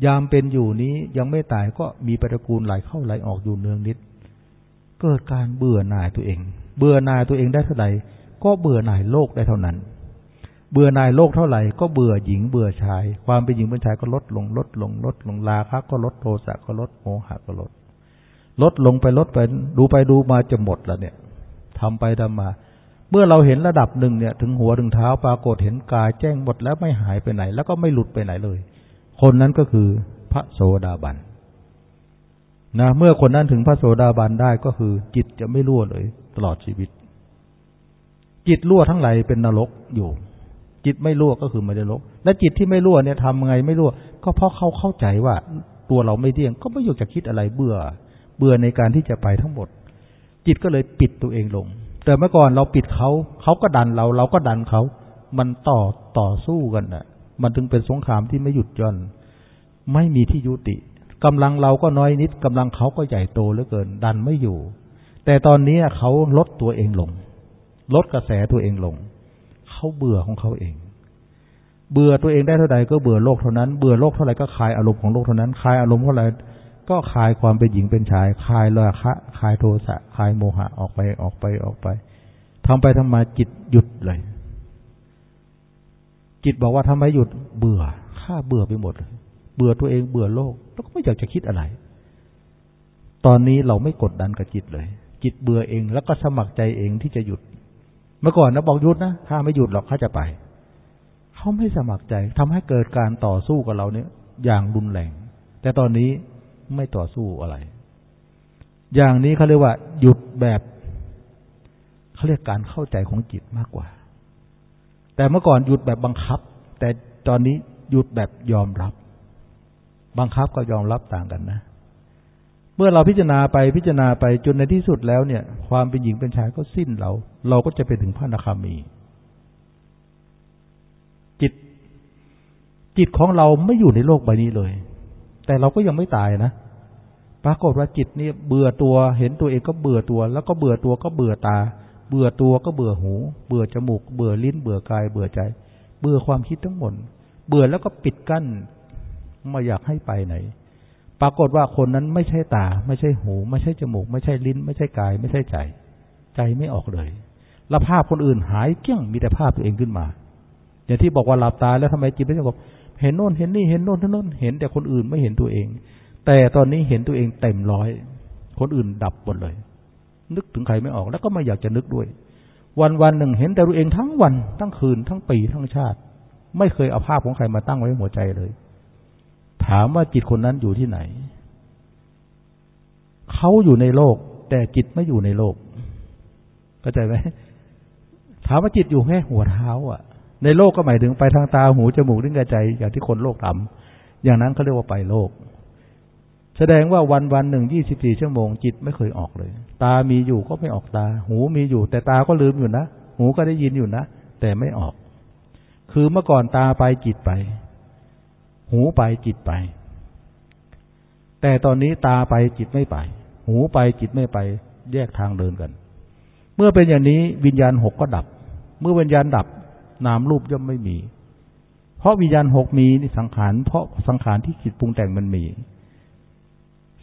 ยามเป็นอยู่นี้ยังไม่ตายก็มีปฏิกูลไหลเข้าไหลออกอยู่เนืองนิด เกิดการเบื่อหน่ายตัวเอง เบื่อหน่ายตัวเองได้เท่าไหร่ก็เบื่อหน่ายโลกได้เท่านั้น เบื่อหน่ายโลกเท่าไหร่ก็เบื่อหญิงเบื่อชาย ความเป็นหญิงเป็นชายก็ลดลงลดลงลดลงลาคะก็ลดโทสะก็ลดโมหะก็ลดลดลงไปลดไปดูไปดูมาจะหมดแล้วเนี่ยทำไปทำมา เมื่อเราเห็นระดับหนึ่งเนี่ย ถึงหัวถึงเท้าปรากฏเห็นกายแจ้งหมดแล้วไม่หายไปไหน แล้วก็ไม่หลุดไปไหนเลย คนนั้นก็คือพระโสดาบันนะเมื่อคนนั้นถึงพระโสดาบันได้ก็คือ จิตจะไม่รั่วเลย ตลอดชีวิต จิตรั่วทั้งหลายเป็นนรกอยู่ จิตไม่รั่วก็คือไม่ได้รก และจิตที่ไม่รั่วเนี่ยทำไงไม่รั่ว ก็เพราะเขาเข้าใจว่าตัวเราไม่เที่ยง ก็ไม่อยากจะคิดอะไรเบื่อ เบื่อในการที่จะไปทั้งหมด จิตก็เลยปิดตัวเองลง แต่เมื่อก่อนเราปิดเขาเขาก็ดันเราเราก็ดันเขา มันต่อต่อสู้กันน่ะ มันถึงเป็นสงครามที่ไม่หยุดย่อน ไม่มีที่ยุติกำลังเราก็น้อยนิดกำลังเขาก็ใหญ่โตเหลือเกิน ดันไม่อยู่ แต่ตอนนี้เขาลดตัวเองลง ลดกระแสตัวเองลง เขาเบื่อของเขาเอง เบื่อตัวเองได้เท่าใดก็เบื่อโลกเท่านั้น เบื่อโลกเท่าไรก็คลายอารมณ์ของโลกเท่านั้น คลายอารมณ์เท่าไร ก็คลายความเป็นหญิงเป็นชายคลายราคะคลายโทสะคลายโมหะออกไปออกไปออกไปทำไปทำมาจิตหยุดเลย จิตบอกว่าทำไมหยุดเบื่อข้าเบื่อไปหมดเลยเบื่อตัวเองเบื่อโลก แล้วก็ไม่อยากจะคิดอะไร ตอนนี้เราไม่กดดันกับจิตเลย จิตเบื่อเองแล้วก็สมัครใจเองที่จะหยุด เมื่อก่อนนะบอกหยุดนะถ้าไม่หยุดหรอกเขาจะไปเขาไม่สมัครใจทำให้เกิดการต่อสู้กับเราเนี่ย อย่างรุนแรง แต่ตอนนี้ ไม่ต่อสู้อะไร อย่างนี้เขาเรียกว่า หยุดแบบเขาเรียกการเข้าใจของจิตมากกว่า แต่เมื่อก่อนหยุดแบบบังคับ แต่ตอนนี้หยุดแบบยอมรับ บังคับก็ยอมรับต่างกันนะ เมื่อเราพิจารณาไปพิจารณาไปจนในที่สุดแล้วเนี่ย ความเป็นหญิงเป็นชายก็สิ้นเรา เราก็จะไปถึงพระนาคามี จิต จิตของเราไม่อยู่ในโลกใบนี้เลย แต่เราก็ยังไม่ตายนะปรากฏว่าจิตนี่เบื่อตัว เห็นตัวเองก็เบื่อตัว แล้วก็เบื่อตัวก็เบื่อตา เบื่อตัวก็เบื่อหู เบื่อจมูก เบื่อลิ้น เบื่อกาย เบื่อใจ เบื่อความคิดทั้งหมด เบื่อแล้วก็ปิดกั้นไม่อยากให้ไปไหน ปรากฏว่าคนนั้นไม่ใช่ตา ไม่ใช่หู ไม่ใช่จมูก ไม่ใช่ลิ้น ไม่ใช่กาย ไม่ใช่ใจ ใจไม่ออกเลยแล้วภาพคนอื่นหายเกี้ยงมีแต่ภาพตัวเองขึ้นมา อย่างที่บอกว่าหลับตาแล้วทำไมจิตไม่สงบ เห็นโน่นเห็นนี่เห็นโน่นเห็นโน่นเห็นแต่คนอื่นไม่เห็นตัวเอง แต่ตอนนี้เห็นตัวเองเต็มร้อย คนอื่นดับหมดเลย นึกถึงใครไม่ออก แล้วก็ไม่อยากจะนึกด้วย วันวันหนึ่งเห็นแต่ตัวเองทั้งวันทั้งคืนทั้งปีทั้งชาติ ไม่เคยเอาภาพของใครมาตั้งไว้หัวใจเลย ถามว่าจิตคนนั้นอยู่ที่ไหนเขาอยู่ในโลก แต่จิตไม่อยู่ในโลกเข้าใจไหมถามว่าจิตอยู่แค่หัวเท้า อะ ในโลกก็หมายถึงไปทางตาหูจมูกลิ้นกายใจอย่างที่คนโลกทำอย่างนั้นเขาเรียกว่าไปโลก แสดงว่าวันวันหนึ่งยี่สิบสี่ชั่วโมงจิตไม่เคยออกเลย ตามีอยู่ก็ไม่ออกตา หูมีอยู่ แต่ตาก็ลืมอยู่นะ หูก็ได้ยินอยู่นะ แต่ไม่ออก คือเมื่อก่อนตาไปจิตไป หูไปจิตไป แต่ตอนนี้ตาไปจิตไม่ไป หูไปจิตไม่ไป แยกทางเดินกัน เมื่อเป็นอย่างนี้วิญญาณหกก็ดับ เมื่อวิญญาณดับ นามรูปย่อมไม่มี เพราะวิญญาณหกมีนี่สังขารเพราะสังขารที่จิตปรุงแต่งมันมี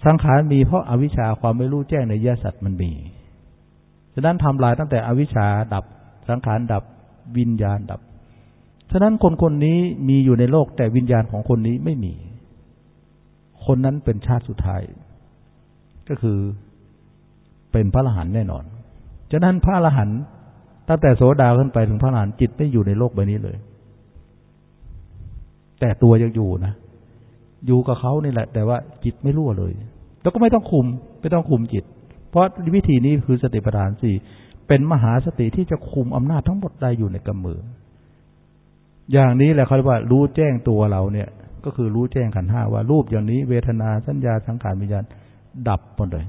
สังขารมีเพราะอาวิชชาความไม่รู้แจ้งในยสัตว์มันมี ฉะนั้นทำลายตั้งแต่อวิชชาดับสังขารดับวิญญาณดับ ฉะนั้นคนคนนี้มีอยู่ในโลกแต่วิญญาณของคนนี้ไม่มี คนนั้นเป็นชาติสุดท้าย ก็คือเป็นพระอรหันต์แน่นอน ฉะนั้นพระอรหันต์ ตั้งแต่โสดาขึ้นไปถึงพระอรหันต์จิตไม่อยู่ในโลกใบนี้เลย แต่ตัวยังอยู่นะอยู่กับเขานี่แหละ แต่ว่าจิตไม่รั่วเลย แล้วก็ไม่ต้องคุม ไม่ต้องคุมจิต เพราะวิธีนี้คือสติปัฏฐานสี่เป็นมหาสติที่จะคุมอำนาจทั้งหมดได้อยู่ในกำมือ อย่างนี้แหละเขาเรียกว่ารู้แจ้งตัวเราเนี่ย ก็คือรู้แจ้งขันห้าว่ารูปอย่างนี้เวทนาสัญญาสังขารวิญญาณดับหมดเลย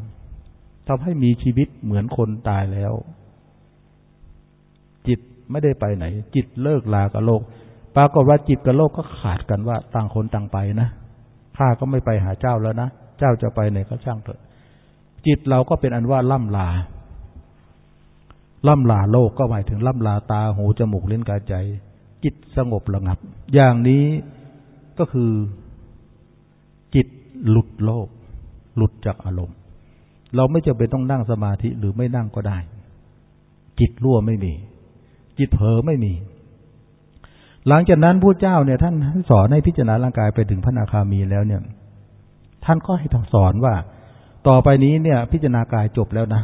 ทำให้มีชีวิตเหมือนคนตายแล้ว จิตไม่ได้ไปไหน จิตเลิกลากับโลก ปรากฏว่าจิตกับโลกก็ขาดกันว่าต่างคนต่างไปนะข้าก็ไม่ไปหาเจ้าแล้วนะเจ้าจะไปไหนก็ช่างเถอะ จิตเราก็เป็นอันว่าล่ำลา ล่ำลาโลกก็หมายถึงล่ำลาตาหูจมูกลิ้นกายใจ จิตสงบระงับ อย่างนี้ก็คือจิตหลุดโลก หลุดจากอารมณ์ เราไม่จำเป็นต้องนั่งสมาธิหรือไม่นั่งก็ได้ จิตรั่วไม่มี จิตเผลอไม่มี หลังจากนั้นพระเจ้าเนี่ย ท่านสอนให้พิจารณาร่างกายไปถึงพระนาคามีแล้วเนี่ย ท่านก็ให้สอนว่า ต่อไปนี้เนี่ย พิจารณากายจบแล้วนะ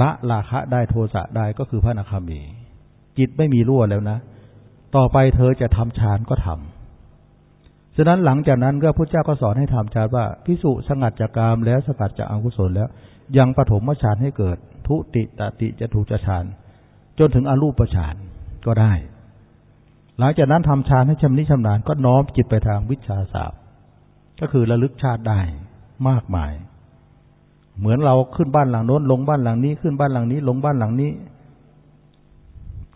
ละราคะได้โทสะได้ก็คือพระนาคามี จิตไม่มีรั่วแล้วนะ ต่อไปเธอจะทำฌานก็ทำฉะนั้นหลังจากนั้นก็พระเจ้าก็สอนให้ทำฌานว่าพิสุสงัดจากกามแล้วสกัดจากอกุศลแล้ว ยังปฐมฌานให้เกิด ทุติตติจะถูกฌาน นถึงอรูปฌานก็ได้ หลังจากนั้นทำฌานให้ชำนิชำนาญก็น้อมจิตไปทางวิชาสาบก็คือระลึกชาติได้มากมาย เหมือนเราขึ้นบ้านหลังโน้น ลงบ้านหลังนี้ขึ้นบ้านหลังนี้ ลงบ้านหลังนี้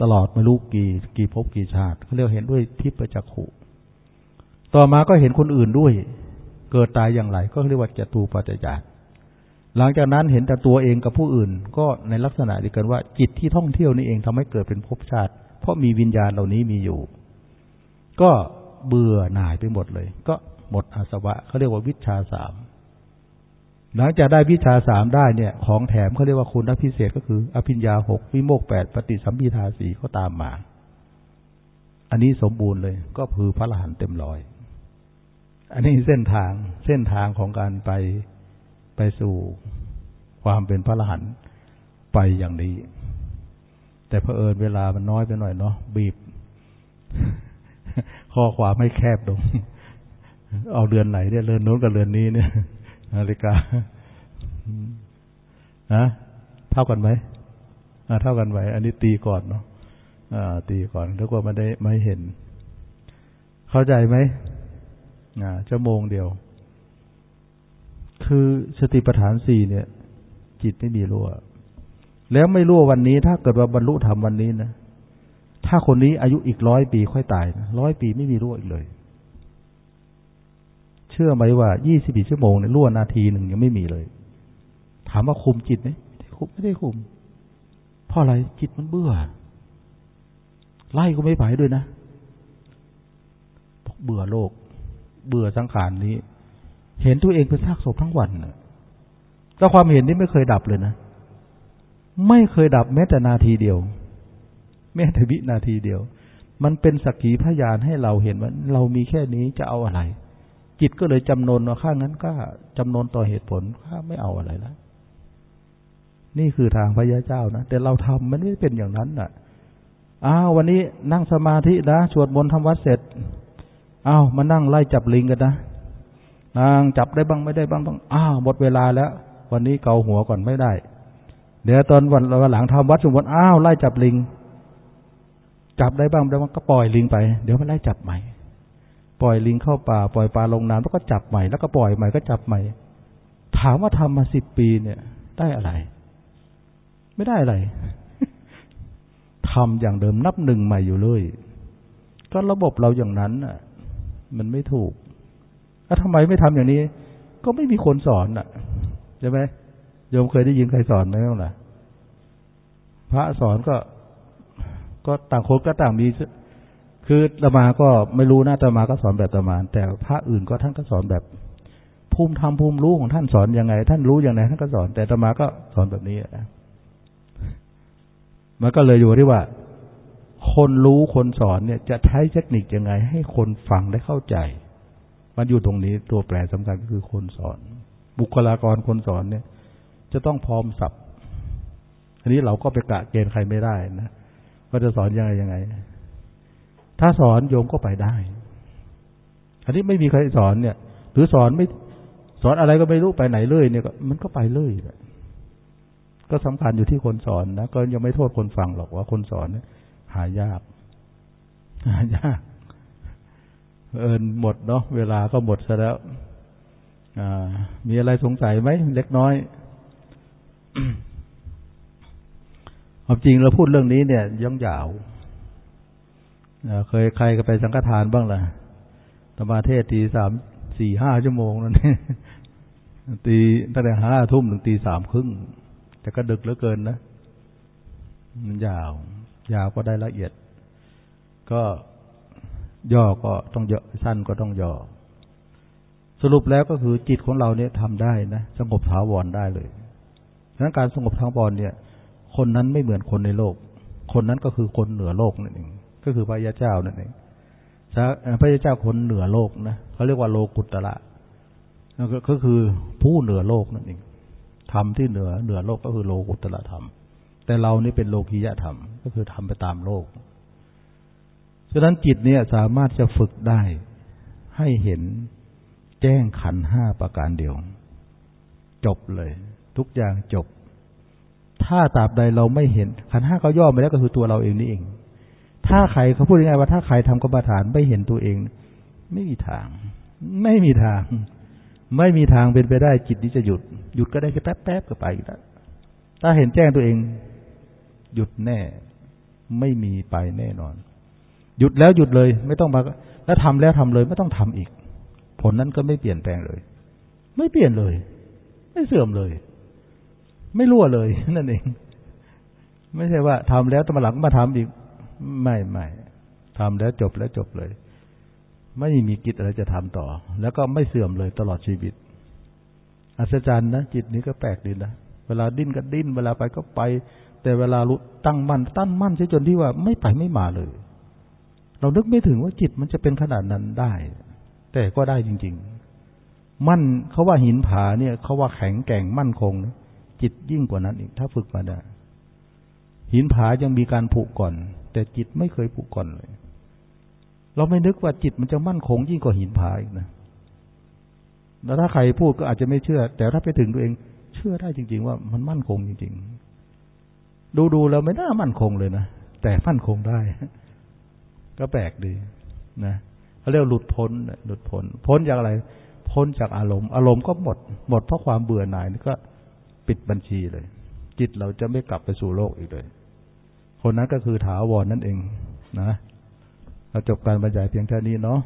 ตลอดไม่รู้กี่กี่ภพกี่ชาติเขาเรียกเห็นด้วยทิพยจักขุต่อมาก็เห็นคนอื่นด้วย เกิดตายอย่างไรก็เรียกว่าจตูปัจจาร หลังจากนั้นเห็นแต่ตัวเองกับผู้อื่น ก็ในลักษณะเดียวกันว่า จิตที่ท่องเที่ยวนี่เองทำให้เกิดเป็นภพชาติ เพราะมีวิญญาณเหล่านี้มีอยู่ ก็เบื่อหน่ายไปหมดเลย ก็หมดอาสวะเขาเรียกว่าวิชาสามหลังจากได้วิชาสามได้เนี่ย ของแถมเขาเรียกว่าคุณพิเศษก็คือ อภิญญาหกวิโมกแปดปฏิสัมพิทาสีก็ตามมา อันนี้สมบูรณ์เลยก็คือพระอรหันต์เต็มร้อย อันนี้เส้นทางเส้นทางของการไป ไปสู่ความเป็นพระอรหันต์ไปอย่างนี้ แต่เพอเอิญเวลามันน้อยไปหน่อยเนาะบีบ ข้อความไม่แคบลงเอาเรือนไหนเนี่ยเรือนโน้นกับเรือนนี้เนี่ยนาฬิกานะเท่ากันไหมเท่ากันไหมอันนี้ตีก่อนเนาะตีก่อนแล้วก็ไม่ได้ไม่เห็น เข้าใจไหมชั่วโมงเดียว คือสติปัฏฐานสี่เนี่ย จิตไม่มีรั่ว แล้วไม่รั่ววันนี้ถ้าเกิดว่าบรรลุธรรมวันนี้นะถ้าคนนี้อายุอีกร้อยปีค่อยตายนะร้อยปีไม่มีรั่วอีกเลย เชื่อไหมว่ายี่สิบชั่วโมงเนี่ยล่วนาทีหนึ่งยังไม่มีเลย ถามว่าคุมจิตไหมไม่ได้คุมไม่ได้คุมเพราะอะไรจิตมันเบื่อ ไล่ก็ไม่ไปด้วยนะเบื่อโลก เบื่อสังขารนี้ เห็นตัวเองเป็นซากศพทั้งวันก็ความเห็นนี้ไม่เคยดับเลยนะ ไม่เคยดับแม้แต่นาทีเดียว แม้แต่วินาทีเดียว มันเป็นสักขีพยานให้เราเห็นว่า เรามีแค่นี้จะเอาอะไร จิตก็เลยจำนนว่าข้างนั้นก็จำนนต่อเหตุผลข้าไม่เอาอะไรแล้วนี่คือทางพระยาเจ้านะ แต่เราทำมันไม่เป็นอย่างนั้นน่ะ อ้าววันนี้นั่งสมาธินะสวดมนต์ทำวัดเสร็จ อ้าวมานั่งไล่จับลิงกันนะ นางจับได้บ้างไม่ได้บ้างต้องอ้าวหมดเวลาแล้ว วันนี้เกาหัวก่อนไม่ได้ เดี๋ยวตอนวันวันหลังทำวัดสมมติอ้าวไล่จับลิง จับได้บ้างได้บ้างก็ปล่อยลิงไป เดี๋ยวมันไล่จับใหม่ ปล่อยลิงเข้าป่า ปล่อยปลาลงน้ำแล้วก็จับใหม่แล้วก็ปล่อยใหม่ก็จับใหม่ ถามว่าทำมาสิบปีเนี่ย ได้อะไร ไม่ได้อะไรทำอย่างเดิมนับหนึ่งใหม่อยู่เลย ก็ระบบเราอย่างนั้นอะ มันไม่ถูก แล้วทำไมไม่ทำอย่างนี้ ก็ไม่มีคนสอนอะใช่ไหมโยมเคยได้ยินใครสอนไหมล่ะพระสอนก็ ก็ต่างคนก็ต่างมีคือตมาก็ไม่รู้นะตมาก็สอนแบบตมา แต่พระอื่นก็ท่านก็สอนแบบภูมิธรรมภูมิรู้ของท่านสอนยังไง ท่านรู้อย่างไรท่านก็สอน แต่ตมาก็สอนแบบนี้มันก็เลยอยู่ที่ว่า คนรู้คนสอนเนี่ย จะใช้เทคนิคยังไง ให้คนฟังได้เข้าใจ มันอยู่ตรงนี้ตัวแปรสำคัญก็คือคนสอน บุคลากรคนสอนเนี่ย จะต้องพร้อมสับอันนี้เราก็ไปกะเกณฑ์ใครไม่ได้นะว่าจะสอนยังไงยังไง ถ้าสอนโยมก็ไปได้ อันนี้ไม่มีใครสอนเนี่ย หรือสอนไม่สอนอะไรก็ไม่รู้ไปไหนเลยเนี่ยมันก็ไปเลยก็สำคัญอยู่ที่คนสอนนะก็ยังไม่โทษคนฟังหรอกว่าคนสอนเนี่ยหายากหายาก เอินหมดเนาะเวลาก็หมดซะแล้วมีอะไรสงสัยไหมเล็กน้อยความจริงเราพูดเรื่องนี้เนี่ยย่องยาวเคยใครก็ไปสังฆทานบ้างล่ะธรรมาเทศตีสามสี่ห้าชั่วโมงนั่นตีตั้งแต่ห้าทุ่มถึงตีสามครึ่ง แต่ก็ดึกเหลือเกินนะมันยาว ยาวก็ได้ละเอียด ก็ ย่อก็ต้องย่อสั้นก็ต้องย่อ สรุปแล้วก็คือจิตของเราเนี่ยทำได้นะสงบถาวรได้เลยดังนั้นการสงบถาวรเนี่ย คนนั้นไม่เหมือนคนในโลก คนนั้นก็คือคนเหนือโลกนั่นเองก็คือพระยาเจ้านั่นเองพระยาเจ้าคนเหนือโลกนะเขาเรียกว่าโลกุตระก็คือผู้เหนือโลกนั่นเองธรรมที่เหนือเหนือโลกก็คือโลกุตระธรรม แต่เรานี่เป็นโลกียธรรม ก็คือทำไปตามโลก ฉะนั้นจิตเนี่ยสามารถจะฝึกได้ ให้เห็นแจ้งขันห้าประการเดียว จบเลย ทุกอย่างจบ ถ้าตราบใดเราไม่เห็น ขันห้าเขาย่อไปแล้วก็คือตัวเราเองนี่เอง ถ้าใครเขาพูดง่ายว่าถ้าใครทำกรรมฐานไม่เห็นตัวเอง ไม่มีทาง ไม่มีทาง ไม่มีทางเป็นไปได้จิตนี้จะหยุด หยุดก็ได้แค่แป๊บๆก็ไปแล้วถ้าเห็นแจ้งตัวเอง หยุดแน่ ไม่มีไปแน่นอน หยุดแล้วหยุดเลย ไม่ต้องมา แล้วทำแล้วทำเลย ไม่ต้องทำอีก ผลนั้นก็ไม่เปลี่ยนแปลงเลย ไม่เปลี่ยนเลย ไม่เสื่อมเลย ไม่รั่วเลยนั่นเอง ไม่ใช่ว่าทำแล้วตมาหลังมาทำอีก ไม่ไม่ทำแล้วจบแล้วจบเลย ไม่มีกิจอะไรจะทำต่อ แล้วก็ไม่เสื่อมเลยตลอดชีวิต อัศจรรย์นะจิตนี้ก็แปลกดีนะเวลาดิ้นก็ดิ้น เวลาไปก็ไป แต่เวลารู้ตั้งมั่นตั้งมั่นใช่จนที่ว่าไม่ไปไม่มาเลย เรานึกไม่ถึงว่าจิตมันจะเป็นขนาดนั้นได้ แต่ก็ได้จริง ๆ มั่นเขาว่าหินผาเนี่ยเขาว่าแข็งแกร่งมั่นคง จิตยิ่งกว่านั้นอีกถ้าฝึกมาได้ หินผายังมีการผุก่อน แต่จิตไม่เคยผุก่อนเลย เราไม่นึกว่าจิตมันจะมั่นคง ยิ่งกว่าหินผาอีกนะแล้วถ้าใครพูดก็อาจจะไม่เชื่อ แต่ถ้าไปถึงตัวเอง เชื่อได้จริง ๆ ว่ามันมั่นคงจริง ๆ ดูๆแล้วไม่น่ามั่นคงเลยนะแต่มั่นคงได้ ก็แปลกดีนะเขาเรียกหลุดพ้นหลุดพ้น พ้นจากอะไร พ้นจากอารมณ์ อารมณ์ก็หมด หมดเพราะความเบื่อหน่ายนี่ก็ปิดบัญชีเลย จิตเราจะไม่กลับไปสู่โลกอีกเลย คนนั้นก็คือถาวรนนั่นเอง นะเราจบการบรรยายเพียงแค่นี้เนาะ